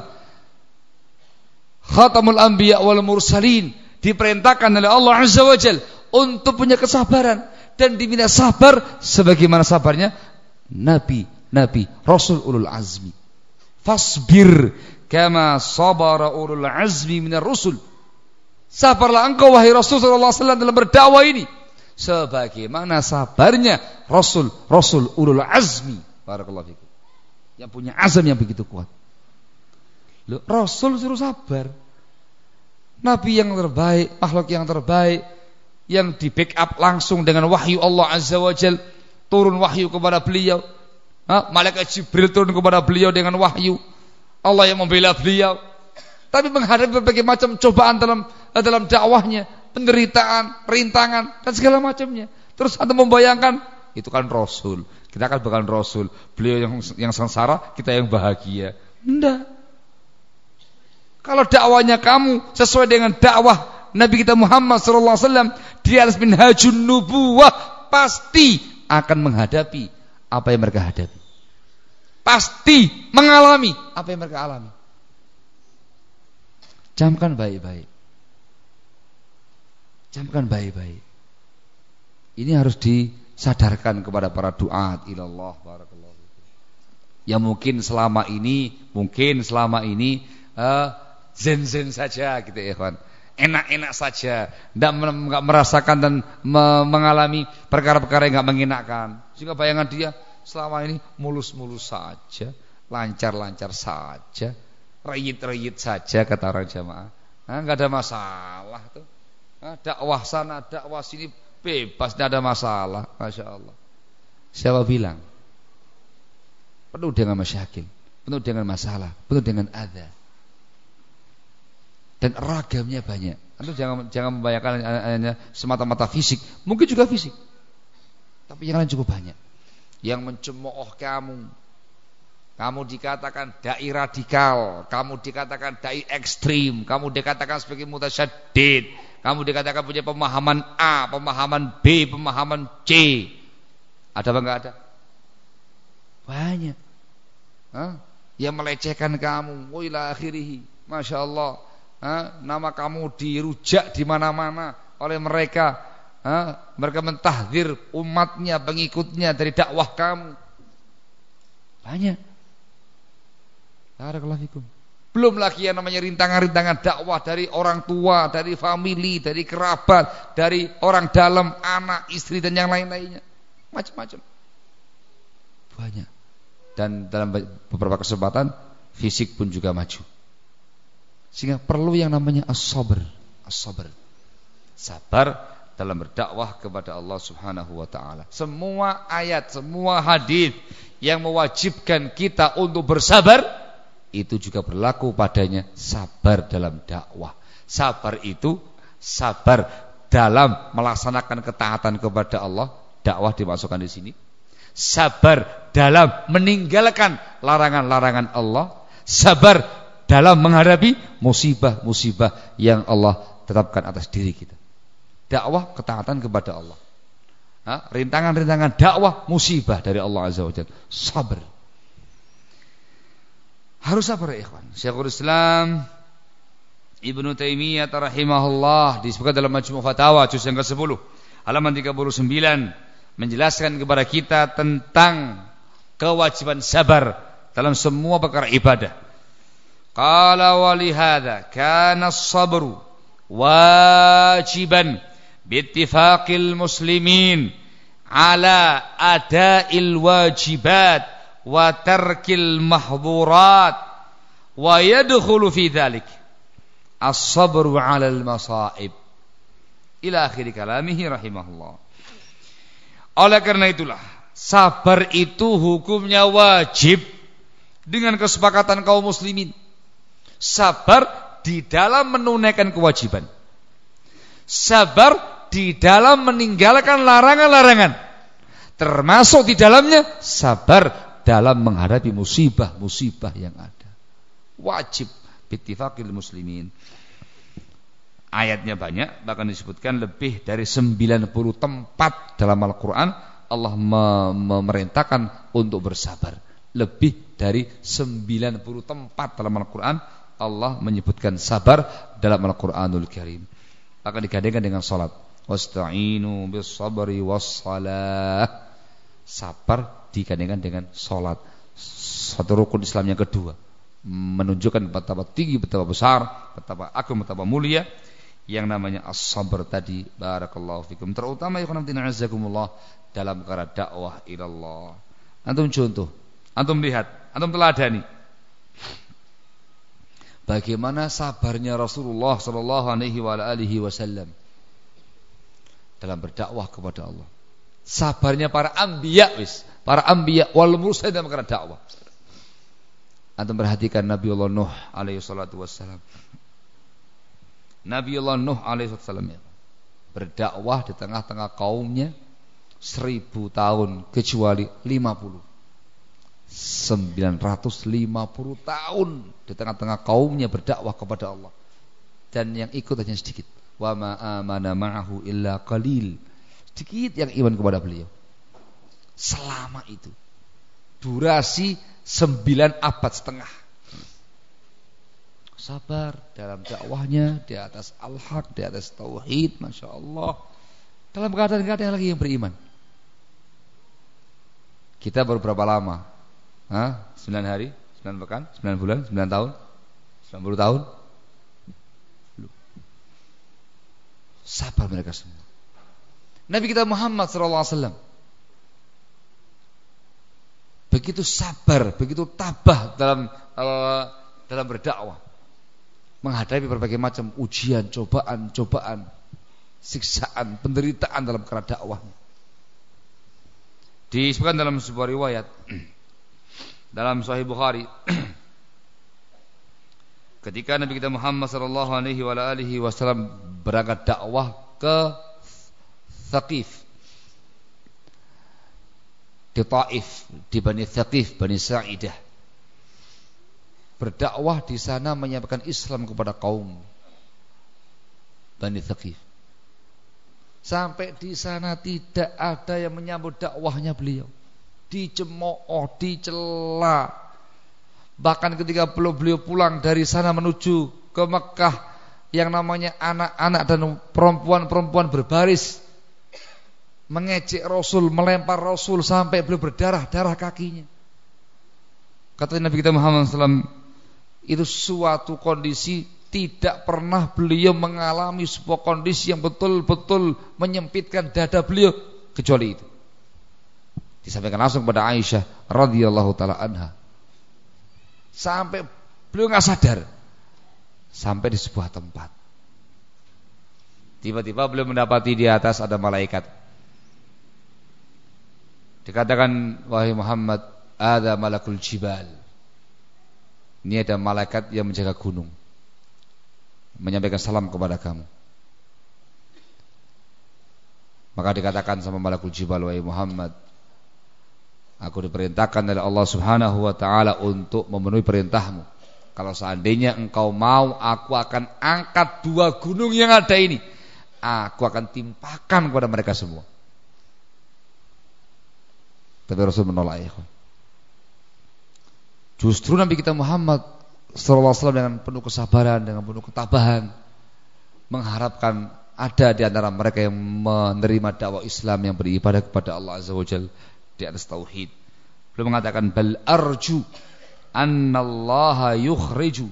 khatamul anbiya wal mursalin diperintahkan oleh Allah Azza wa Jal untuk punya kesabaran dan diminta sabar sebagaimana sabarnya nabi nabi rasul ulul azmi fasbir kama sabara ulul azmi minar rusul sabarlah engkau wahai Rasul sallallahu alaihi wasallam dalam berdakwah ini sebagaimana sabarnya rasul rasul ulul azmi barakallahu fikum yang punya azam yang begitu kuat. Loh, Rasul suruh sabar. Nabi yang terbaik, makhluk yang terbaik, yang di backup langsung dengan wahyu Allah Azza wa Jal, turun wahyu kepada beliau. Malaikat Jibril turun kepada beliau dengan wahyu. Allah yang membela beliau. Tapi menghadapi berbagai macam cobaan dalam dalam dakwahnya, penderitaan, rintangan dan segala macamnya. Terus Anda membayangkan itu kan Rasul. Kita kan bukan Rasul. Beliau yang yang sengsara, kita yang bahagia. Enggak. Kalau dakwanya kamu sesuai dengan dakwah Nabi kita Muhammad sallallahu alaihi wasallam di atas minhajun nubuwah pasti akan menghadapi apa yang mereka hadapi. Pasti mengalami apa yang mereka alami. Camkan baik-baik. Camkan baik-baik. Ini harus di sadarkan kepada para duat ilallah barakallahu yang mungkin selama ini mungkin selama ini uh, zen-zen saja gitu ya kawan enak-enak saja tidak merasakan dan mengalami perkara-perkara yang nggak mengenakan sehingga bayangan dia selama ini mulus-mulus saja lancar-lancar saja reyit-reyit saja kata orang jamaah nah, nggak ada masalah tuh nah, dakwah sana dakwah sini Bebas, tidak ada masalah. Masya Allah. Siapa bilang? Penuh dengan masyakil. Penuh dengan masalah. Penuh dengan ada. Dan ragamnya banyak. Anda jangan jangan membayangkan semata-mata fisik. Mungkin juga fisik. Tapi yang lain cukup banyak. Yang mencemooh kamu. Kamu dikatakan dai radikal, kamu dikatakan dai ekstrim, kamu dikatakan sebagai mutasyadid, kamu dikatakan punya pemahaman A, pemahaman B, pemahaman C. Ada apa enggak ada? Banyak. Hah? Yang melecehkan kamu. Wa ila akhirih. Masya Allah. nama kamu dirujak di mana-mana oleh mereka. Mereka mentahdir umatnya, pengikutnya dari dakwah kamu. Banyak. Barakallahu. Belum lagi yang namanya rintangan-rintangan dakwah dari orang tua, dari famili, dari kerabat, dari orang dalam, anak, istri dan yang lain-lainnya. Macam-macam. Banyak. Dan dalam beberapa kesempatan fisik pun juga maju. Sehingga perlu yang namanya as-sabr. As-sabr. Sabar dalam berdakwah kepada Allah Subhanahu wa taala. Semua ayat, semua hadis yang mewajibkan kita untuk bersabar itu juga berlaku padanya sabar dalam dakwah. Sabar itu sabar dalam melaksanakan ketaatan kepada Allah, dakwah dimasukkan di sini. Sabar dalam meninggalkan larangan-larangan Allah, sabar dalam menghadapi musibah-musibah yang Allah tetapkan atas diri kita. Dakwah ketaatan kepada Allah. Rintangan-rintangan dakwah musibah dari Allah Azza wa Jalla. Sabar. Harus sabar ya ikhwan. Syekhul Islam Ibnu Taimiyah rahimahullah disebutkan dalam Majmu' Fatawa juz yang ke-10 halaman 39 menjelaskan kepada kita tentang kewajiban sabar dalam semua perkara ibadah. Qala wa lihadza kana as-sabru wajiban biittifaqil muslimin ala ada'il wajibat wa tarkil mahdhurat wa yadkhulu fi dhalik. As-sabru 'ala al-masaib ila akhir kalamihi rahimahullah. Oleh karena itulah sabar itu hukumnya wajib dengan kesepakatan kaum muslimin. Sabar di dalam menunaikan kewajiban. Sabar di dalam meninggalkan larangan-larangan termasuk di dalamnya sabar dalam menghadapi musibah-musibah yang ada. Wajib bittifaqil muslimin. Ayatnya banyak, bahkan disebutkan lebih dari 90 tempat dalam Al-Qur'an Allah memerintahkan untuk bersabar. Lebih dari 90 tempat dalam Al-Qur'an Allah menyebutkan sabar dalam Al-Qur'anul Karim. Akan digandengkan dengan salat. Wasta'inu bis sabri was salah. Sabar digandengkan dengan sholat. Satu rukun Islam yang kedua. Menunjukkan betapa tinggi, betapa besar, betapa agung, betapa mulia yang namanya as-sabr tadi. Barakallahu fikum. Terutama ikhwan fillah azakumullah dalam perkara dakwah ilallah. Antum contoh. Antum lihat. Antum teladani. Bagaimana sabarnya Rasulullah sallallahu alaihi wasallam dalam berdakwah kepada Allah sabarnya para anbiya wis para anbiya wal mursalin dalam perkara dakwah. Antum perhatikan Nabi Allah Nuh alaihi salatu wassalam. Nabi Allah Nuh alaihi salatu wassalam ya, berdakwah di tengah-tengah kaumnya seribu tahun kecuali lima puluh. 950 tahun di tengah-tengah kaumnya berdakwah kepada Allah dan yang ikut hanya sedikit wa ma amana ma'ahu illa qalil sedikit yang iman kepada beliau selama itu. Durasi sembilan abad setengah. Sabar dalam dakwahnya di atas al-haq, di atas tauhid, masya Allah. Dalam keadaan-keadaan lagi yang beriman. Kita baru berapa lama? Hah? 9 hari, 9 pekan, 9 bulan, 9 tahun, 90 tahun. Sabar mereka semua. Nabi kita Muhammad wasallam begitu sabar, begitu tabah dalam uh, dalam berdakwah, menghadapi berbagai macam ujian, cobaan, cobaan, siksaan, penderitaan dalam kerana dakwah. Disebutkan dalam sebuah riwayat dalam Sahih Bukhari ketika Nabi kita Muhammad sallallahu alaihi wasallam berangkat dakwah ke Thaqif di Taif, di Bani Thaqif, Bani Sa'idah. Berdakwah di sana menyampaikan Islam kepada kaum Bani Thaqif. Sampai di sana tidak ada yang menyambut dakwahnya beliau. Dicemooh, dicela. Bahkan ketika beliau pulang dari sana menuju ke Mekah, yang namanya anak-anak dan perempuan-perempuan berbaris mengecek Rasul, melempar Rasul sampai beliau berdarah-darah kakinya. Kata Nabi kita Muhammad SAW, itu suatu kondisi tidak pernah beliau mengalami sebuah kondisi yang betul-betul menyempitkan dada beliau kecuali itu. Disampaikan langsung pada Aisyah radhiyallahu taala anha. Sampai beliau nggak sadar sampai di sebuah tempat. Tiba-tiba beliau mendapati di atas ada malaikat. Dikatakan wahai Muhammad, ada malakul jibal. Ini ada malaikat yang menjaga gunung. Menyampaikan salam kepada kamu. Maka dikatakan sama malakul jibal wahai Muhammad, aku diperintahkan oleh Allah Subhanahu wa taala untuk memenuhi perintahmu. Kalau seandainya engkau mau, aku akan angkat dua gunung yang ada ini. Aku akan timpakan kepada mereka semua. Tapi Rasul menolak ya. Justru Nabi kita Muhammad sallallahu alaihi dengan penuh kesabaran, dengan penuh ketabahan mengharapkan ada di antara mereka yang menerima dakwah Islam yang beribadah kepada Allah Azza wa Jalla di atas tauhid. Beliau mengatakan bal arju annallaha yukhriju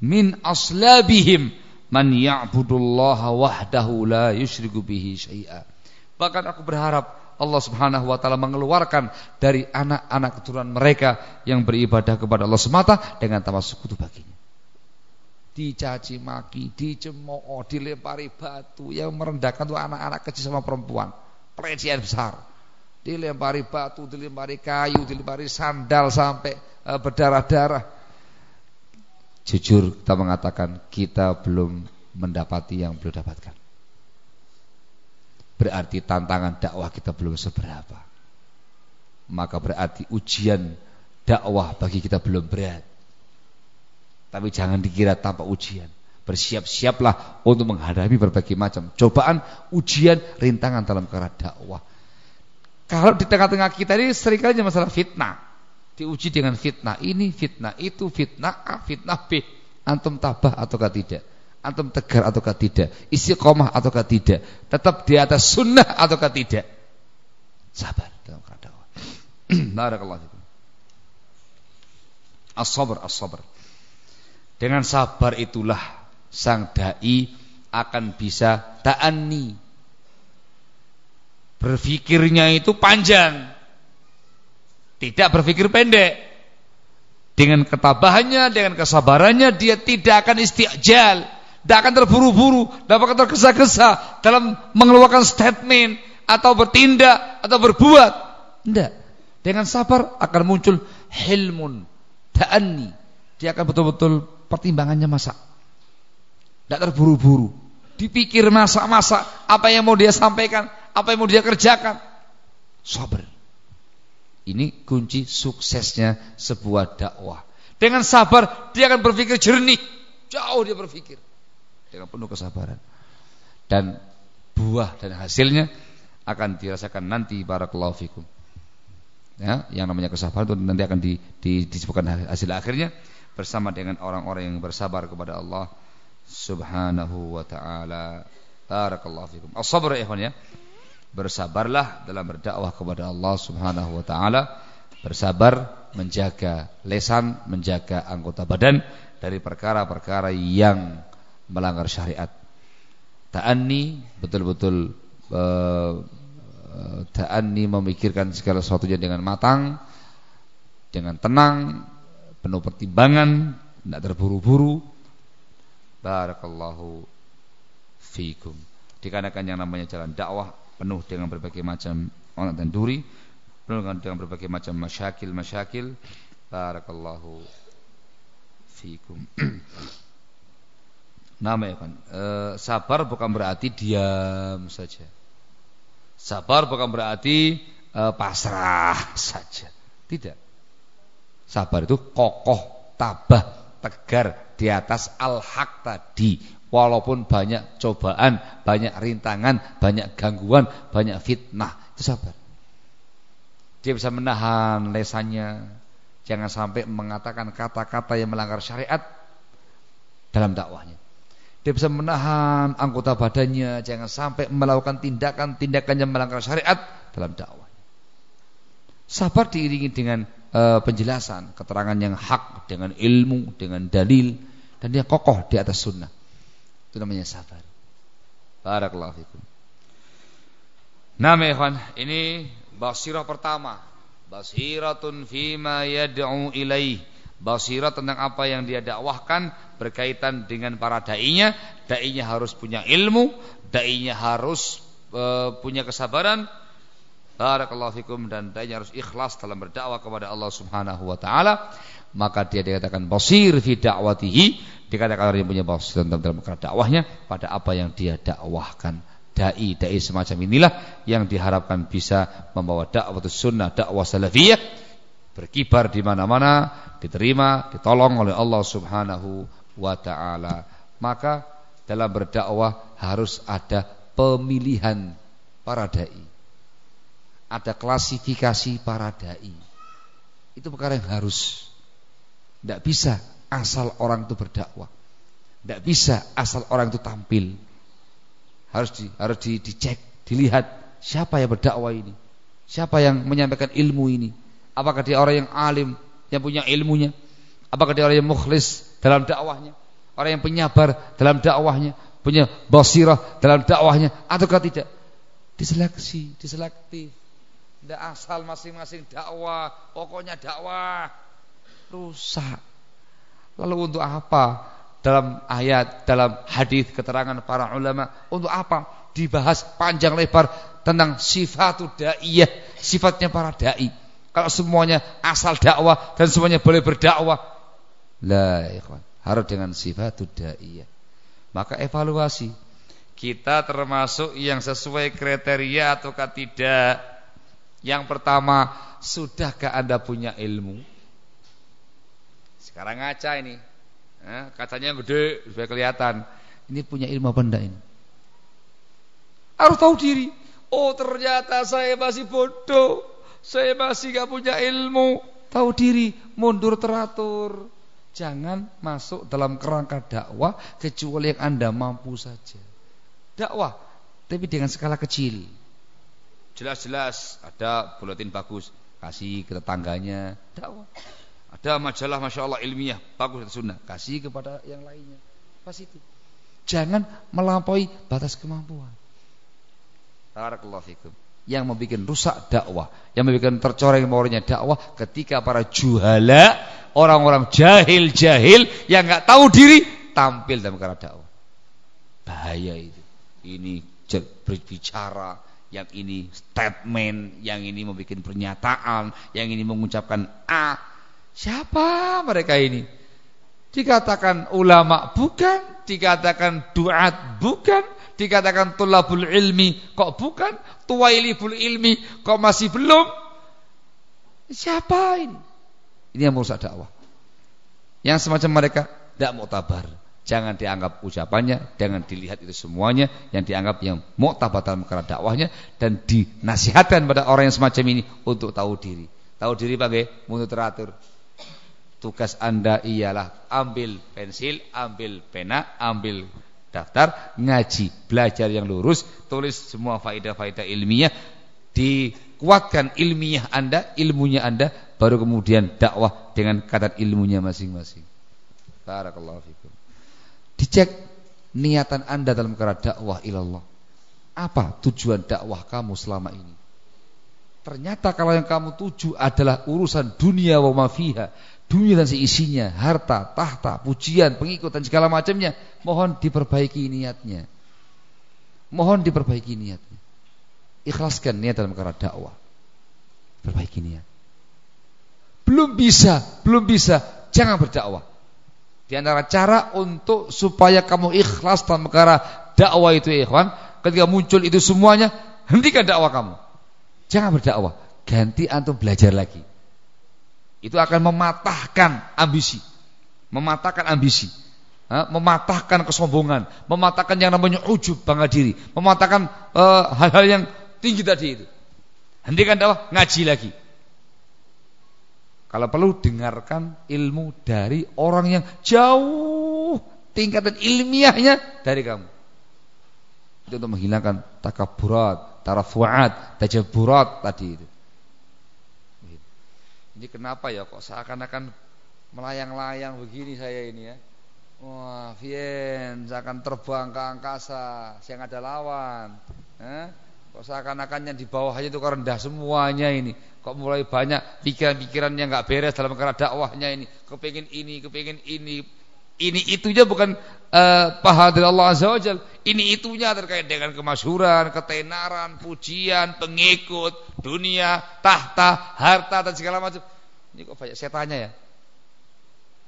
min aslabihim man ya'budullaha wahdahu la yusyriku bihi syai'a. Bahkan aku berharap Allah Subhanahu wa taala mengeluarkan dari anak-anak keturunan mereka yang beribadah kepada Allah semata dengan tanpa sekutu baginya. Dicaci maki, dicemooh, dilempari batu yang merendahkan tuh anak-anak kecil sama perempuan. Pelecehan besar. Dilempari batu, dilempari kayu, dilempari sandal sampai uh, berdarah-darah. Jujur kita mengatakan kita belum mendapati yang belum dapatkan berarti tantangan dakwah kita belum seberapa. Maka berarti ujian dakwah bagi kita belum berat. Tapi jangan dikira tanpa ujian. Bersiap-siaplah untuk menghadapi berbagai macam cobaan, ujian, rintangan dalam kerana dakwah. Kalau di tengah-tengah kita ini sering kali masalah fitnah. Diuji dengan fitnah ini, fitnah itu, fitnah A, fitnah B. Antum tabah ataukah tidak? Antum tegar ataukah tidak? Istiqomah ataukah tidak? Tetap di atas sunnah ataukah tidak? Sabar dalam dakwah. Barakallahu fikum. As-sabr, as-sabr. Dengan sabar itulah sang dai akan bisa ta'anni. Berfikirnya itu panjang. Tidak berfikir pendek. Dengan ketabahannya, dengan kesabarannya dia tidak akan istiqjal tidak akan terburu-buru, tidak akan tergesa-gesa dalam mengeluarkan statement atau bertindak atau berbuat. Tidak. Dengan sabar akan muncul hilmun, ta'anni. Dia akan betul-betul pertimbangannya masak. Tidak terburu-buru. Dipikir masak-masak apa yang mau dia sampaikan, apa yang mau dia kerjakan. Sabar. Ini kunci suksesnya sebuah dakwah. Dengan sabar dia akan berpikir jernih. Jauh dia berpikir dengan penuh kesabaran. Dan buah dan hasilnya akan dirasakan nanti barakallahu fikum. Ya, yang namanya kesabaran itu nanti akan di, di, disebutkan hasil akhirnya bersama dengan orang-orang yang bersabar kepada Allah Subhanahu wa taala. Barakallahu fikum. As-sabr ya ya. Bersabarlah dalam berdakwah kepada Allah Subhanahu wa taala. Bersabar menjaga lesan, menjaga anggota badan dari perkara-perkara yang melanggar syariat. Ta'anni betul-betul uh, ta'anni memikirkan segala sesuatunya dengan matang, dengan tenang, penuh pertimbangan, tidak terburu-buru. Barakallahu fiikum. Dikarenakan yang namanya jalan dakwah penuh dengan berbagai macam onak dan duri, penuh dengan berbagai macam masyakil-masyakil. Barakallahu fiikum. Nama ya kan. E, sabar bukan berarti diam saja. Sabar bukan berarti e, pasrah saja. Tidak. Sabar itu kokoh, tabah, tegar di atas al-haq tadi. Walaupun banyak cobaan, banyak rintangan, banyak gangguan, banyak fitnah, itu sabar. Dia bisa menahan lesannya, jangan sampai mengatakan kata-kata yang melanggar syariat dalam dakwahnya Dia bisa menahan anggota badannya, jangan sampai melakukan tindakan-tindakan yang melanggar syariat dalam dakwah. Sabar diiringi dengan uh, penjelasan, keterangan yang hak, dengan ilmu, dengan dalil, dan dia kokoh di atas sunnah. Itu namanya sabar. Barakallahu fikum. Nah, ikhwan, ini basirah pertama. Basiratun fima yad'u ilaih basirat tentang apa yang dia dakwahkan berkaitan dengan para dai-nya. Dai-nya harus punya ilmu, dai-nya harus e, punya kesabaran. Barakallahu fikum dan dai-nya harus ikhlas dalam berdakwah kepada Allah Subhanahu wa taala. Maka dia dikatakan basir fi dakwatihi, dikatakan orang yang punya basir tentang dalam dakwahnya pada apa yang dia dakwahkan. Dai, dai semacam inilah yang diharapkan bisa membawa dakwah sunnah, dakwah salafiyah berkibar di mana-mana, diterima, ditolong oleh Allah Subhanahu wa taala. Maka dalam berdakwah harus ada pemilihan para dai. Ada klasifikasi para dai. Itu perkara yang harus. Tidak bisa asal orang itu berdakwah. Tidak bisa asal orang itu tampil. Harus di, harus di, dicek, dilihat siapa yang berdakwah ini. Siapa yang menyampaikan ilmu ini Apakah dia orang yang alim, yang punya ilmunya? Apakah dia orang yang mukhlis dalam dakwahnya? Orang yang penyabar dalam dakwahnya, punya basirah dalam dakwahnya ataukah tidak? Diseleksi, diselektif. Tidak asal masing-masing dakwah, pokoknya dakwah. Rusak. Lalu untuk apa? Dalam ayat, dalam hadis keterangan para ulama, untuk apa? Dibahas panjang lebar tentang sifat daiyah, sifatnya para dai. Kalau semuanya asal dakwah dan semuanya boleh berdakwah. La ikhwan, harus dengan sifat daiyah. Maka evaluasi kita termasuk yang sesuai kriteria ataukah tidak. Yang pertama, sudahkah Anda punya ilmu? Sekarang ngaca ini. Eh, kacanya gede, supaya kelihatan. Ini punya ilmu enggak ini? Harus tahu diri. Oh ternyata saya masih bodoh. Saya masih gak punya ilmu. Tahu diri, mundur teratur. Jangan masuk dalam kerangka dakwah kecuali yang Anda mampu saja. Dakwah, tapi dengan skala kecil. Jelas-jelas ada buletin bagus, kasih ke tetangganya. Dakwah. Ada majalah Masya Allah ilmiah, bagus itu sunnah. Kasih kepada yang lainnya. Pas itu. Jangan melampaui batas kemampuan. Barakallahu fikum yang membuat rusak dakwah, yang membuat tercoreng moralnya dakwah ketika para juhala, orang-orang jahil-jahil yang nggak tahu diri tampil dalam perkara dakwah. Bahaya itu. Ini berbicara, yang ini statement, yang ini membuat pernyataan, yang ini mengucapkan A. Siapa mereka ini? Dikatakan ulama bukan, dikatakan duat bukan, dikatakan tulabul ilmi kok bukan tuwailibul ilmi kok masih belum. Siapa ini? Ini yang merusak dakwah. Yang semacam mereka tidak tabar jangan dianggap ucapannya jangan dilihat itu semuanya yang dianggap yang mau tabar dalam kerana dakwahnya dan dinasihatkan pada orang yang semacam ini untuk tahu diri. Tahu diri bagai mundur teratur tugas anda ialah ambil pensil ambil pena ambil daftar, ngaji, belajar yang lurus, tulis semua faedah-faedah ilmiah, dikuatkan ilmiah Anda, ilmunya Anda, baru kemudian dakwah dengan kata ilmunya masing-masing. Barakallahu fikum. Dicek niatan Anda dalam kerana dakwah ilallah. Apa tujuan dakwah kamu selama ini? Ternyata kalau yang kamu tuju adalah urusan dunia wa mafiha, dunia dan seisinya, harta, tahta, pujian, pengikut dan segala macamnya, mohon diperbaiki niatnya. Mohon diperbaiki niatnya. Ikhlaskan niat dalam perkara dakwah. Perbaiki niat. Belum bisa, belum bisa, jangan berdakwah. Di antara cara untuk supaya kamu ikhlas dalam perkara dakwah itu ikhwan, ketika muncul itu semuanya, hentikan dakwah kamu. Jangan berdakwah, ganti antum belajar lagi itu akan mematahkan ambisi, mematahkan ambisi, mematahkan kesombongan, mematahkan yang namanya ujub bangga diri, mematahkan eh, hal-hal yang tinggi tadi itu. Hentikan dakwah, ngaji lagi. Kalau perlu dengarkan ilmu dari orang yang jauh tingkatan ilmiahnya dari kamu. Itu untuk menghilangkan takaburat, tarafuat, tajaburat tadi itu. Ini kenapa ya kok seakan-akan melayang-layang begini saya ini ya. Wah, Vien, seakan terbang ke angkasa, siang ada lawan. Eh? Kok seakan-akan yang di bawah aja itu rendah semuanya ini. Kok mulai banyak pikiran-pikiran yang nggak beres dalam kerana dakwahnya ini. Kepingin ini, kepingin ini. Ini itunya bukan uh, paha dari Allah Azza wa Jal. Ini itunya terkait dengan kemasyuran, ketenaran, pujian, pengikut, dunia, tahta, harta dan segala macam. Ini kok banyak setannya ya.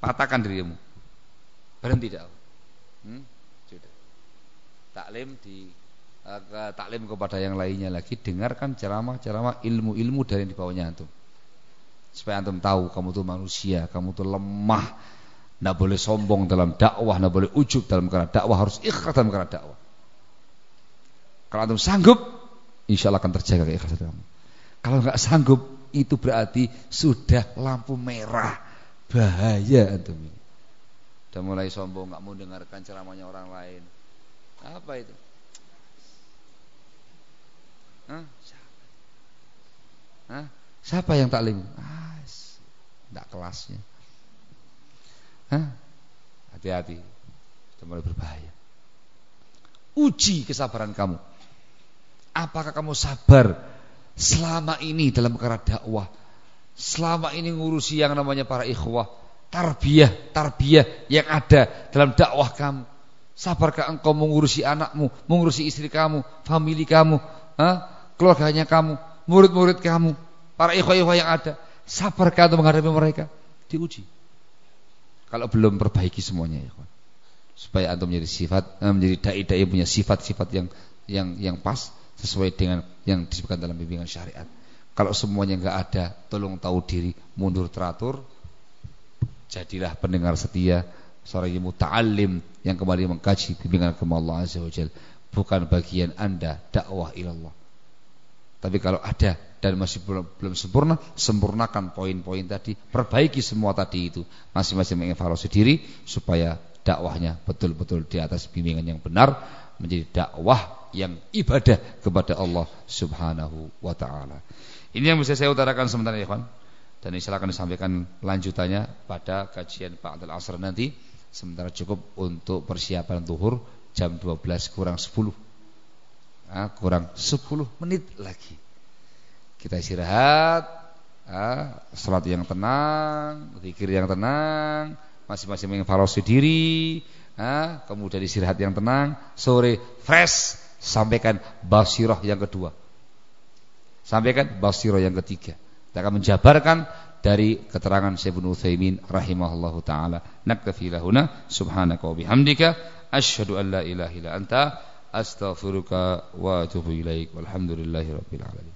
Patahkan dirimu. Berhenti dah. Hmm? Sudah. Taklim di uh, ke, taklim kepada yang lainnya lagi dengarkan ceramah-ceramah ilmu-ilmu dari di bawahnya antum. Supaya antum tahu kamu tuh manusia, kamu tuh lemah. Tidak boleh sombong dalam dakwah, tidak boleh ujub dalam kerana dakwah, harus ikhlas dalam kerana dakwah. Kalau antum sanggup, insya Allah akan terjaga keikhlasan kamu. Kalau nggak sanggup, itu berarti sudah lampu merah, bahaya antum ini. Sudah mulai sombong, nggak mau dengarkan ceramahnya orang lain. Apa itu? Hah? Siapa? Hah? Siapa yang taklim? Ah, tidak kelasnya. Hah? Hati-hati, sudah mulai berbahaya. Uji kesabaran kamu. Apakah kamu sabar selama ini dalam perkara dakwah? Selama ini ngurusi yang namanya para ikhwah? tarbiyah tarbiyah yang ada dalam dakwah kamu sabarkah engkau mengurusi anakmu mengurusi istri kamu famili kamu ha? keluarganya kamu murid-murid kamu para ikhwah-ikhwah yang ada sabarkah untuk menghadapi mereka diuji kalau belum perbaiki semuanya ya supaya antum menjadi sifat eh, menjadi dai-dai punya sifat-sifat yang yang yang pas sesuai dengan yang disebutkan dalam bimbingan syariat kalau semuanya enggak ada tolong tahu diri mundur teratur Jadilah pendengar setia seorang yang muta'allim yang kembali mengkaji bimbingan agama Allah Azza wa. Bukan bagian Anda dakwah ilallah. Tapi kalau ada dan masih belum, belum sempurna, sempurnakan poin-poin tadi, perbaiki semua tadi itu. Masing-masing mengevaluasi diri supaya dakwahnya betul-betul di atas bimbingan yang benar menjadi dakwah yang ibadah kepada Allah Subhanahu wa taala. Ini yang bisa saya utarakan sementara ya, kawan dan insya Allah akan disampaikan lanjutannya pada kajian Pak Abdul Asr nanti. Sementara cukup untuk persiapan tuhur jam 12 kurang 10 nah, kurang 10 menit lagi. Kita istirahat. Nah, sholat yang tenang zikir yang tenang masing-masing mengevaluasi diri. Nah, kemudian istirahat yang tenang sore fresh sampaikan basirah yang kedua sampaikan basirah yang ketiga kita akan menjabarkan dari keterangan Syekh Ibnu Utsaimin rahimahullahu taala. Naktafi lahuna subhanaka wa bihamdika asyhadu an la ilaha illa anta astaghfiruka wa atubu ilaik. Walhamdulillahirabbil alamin.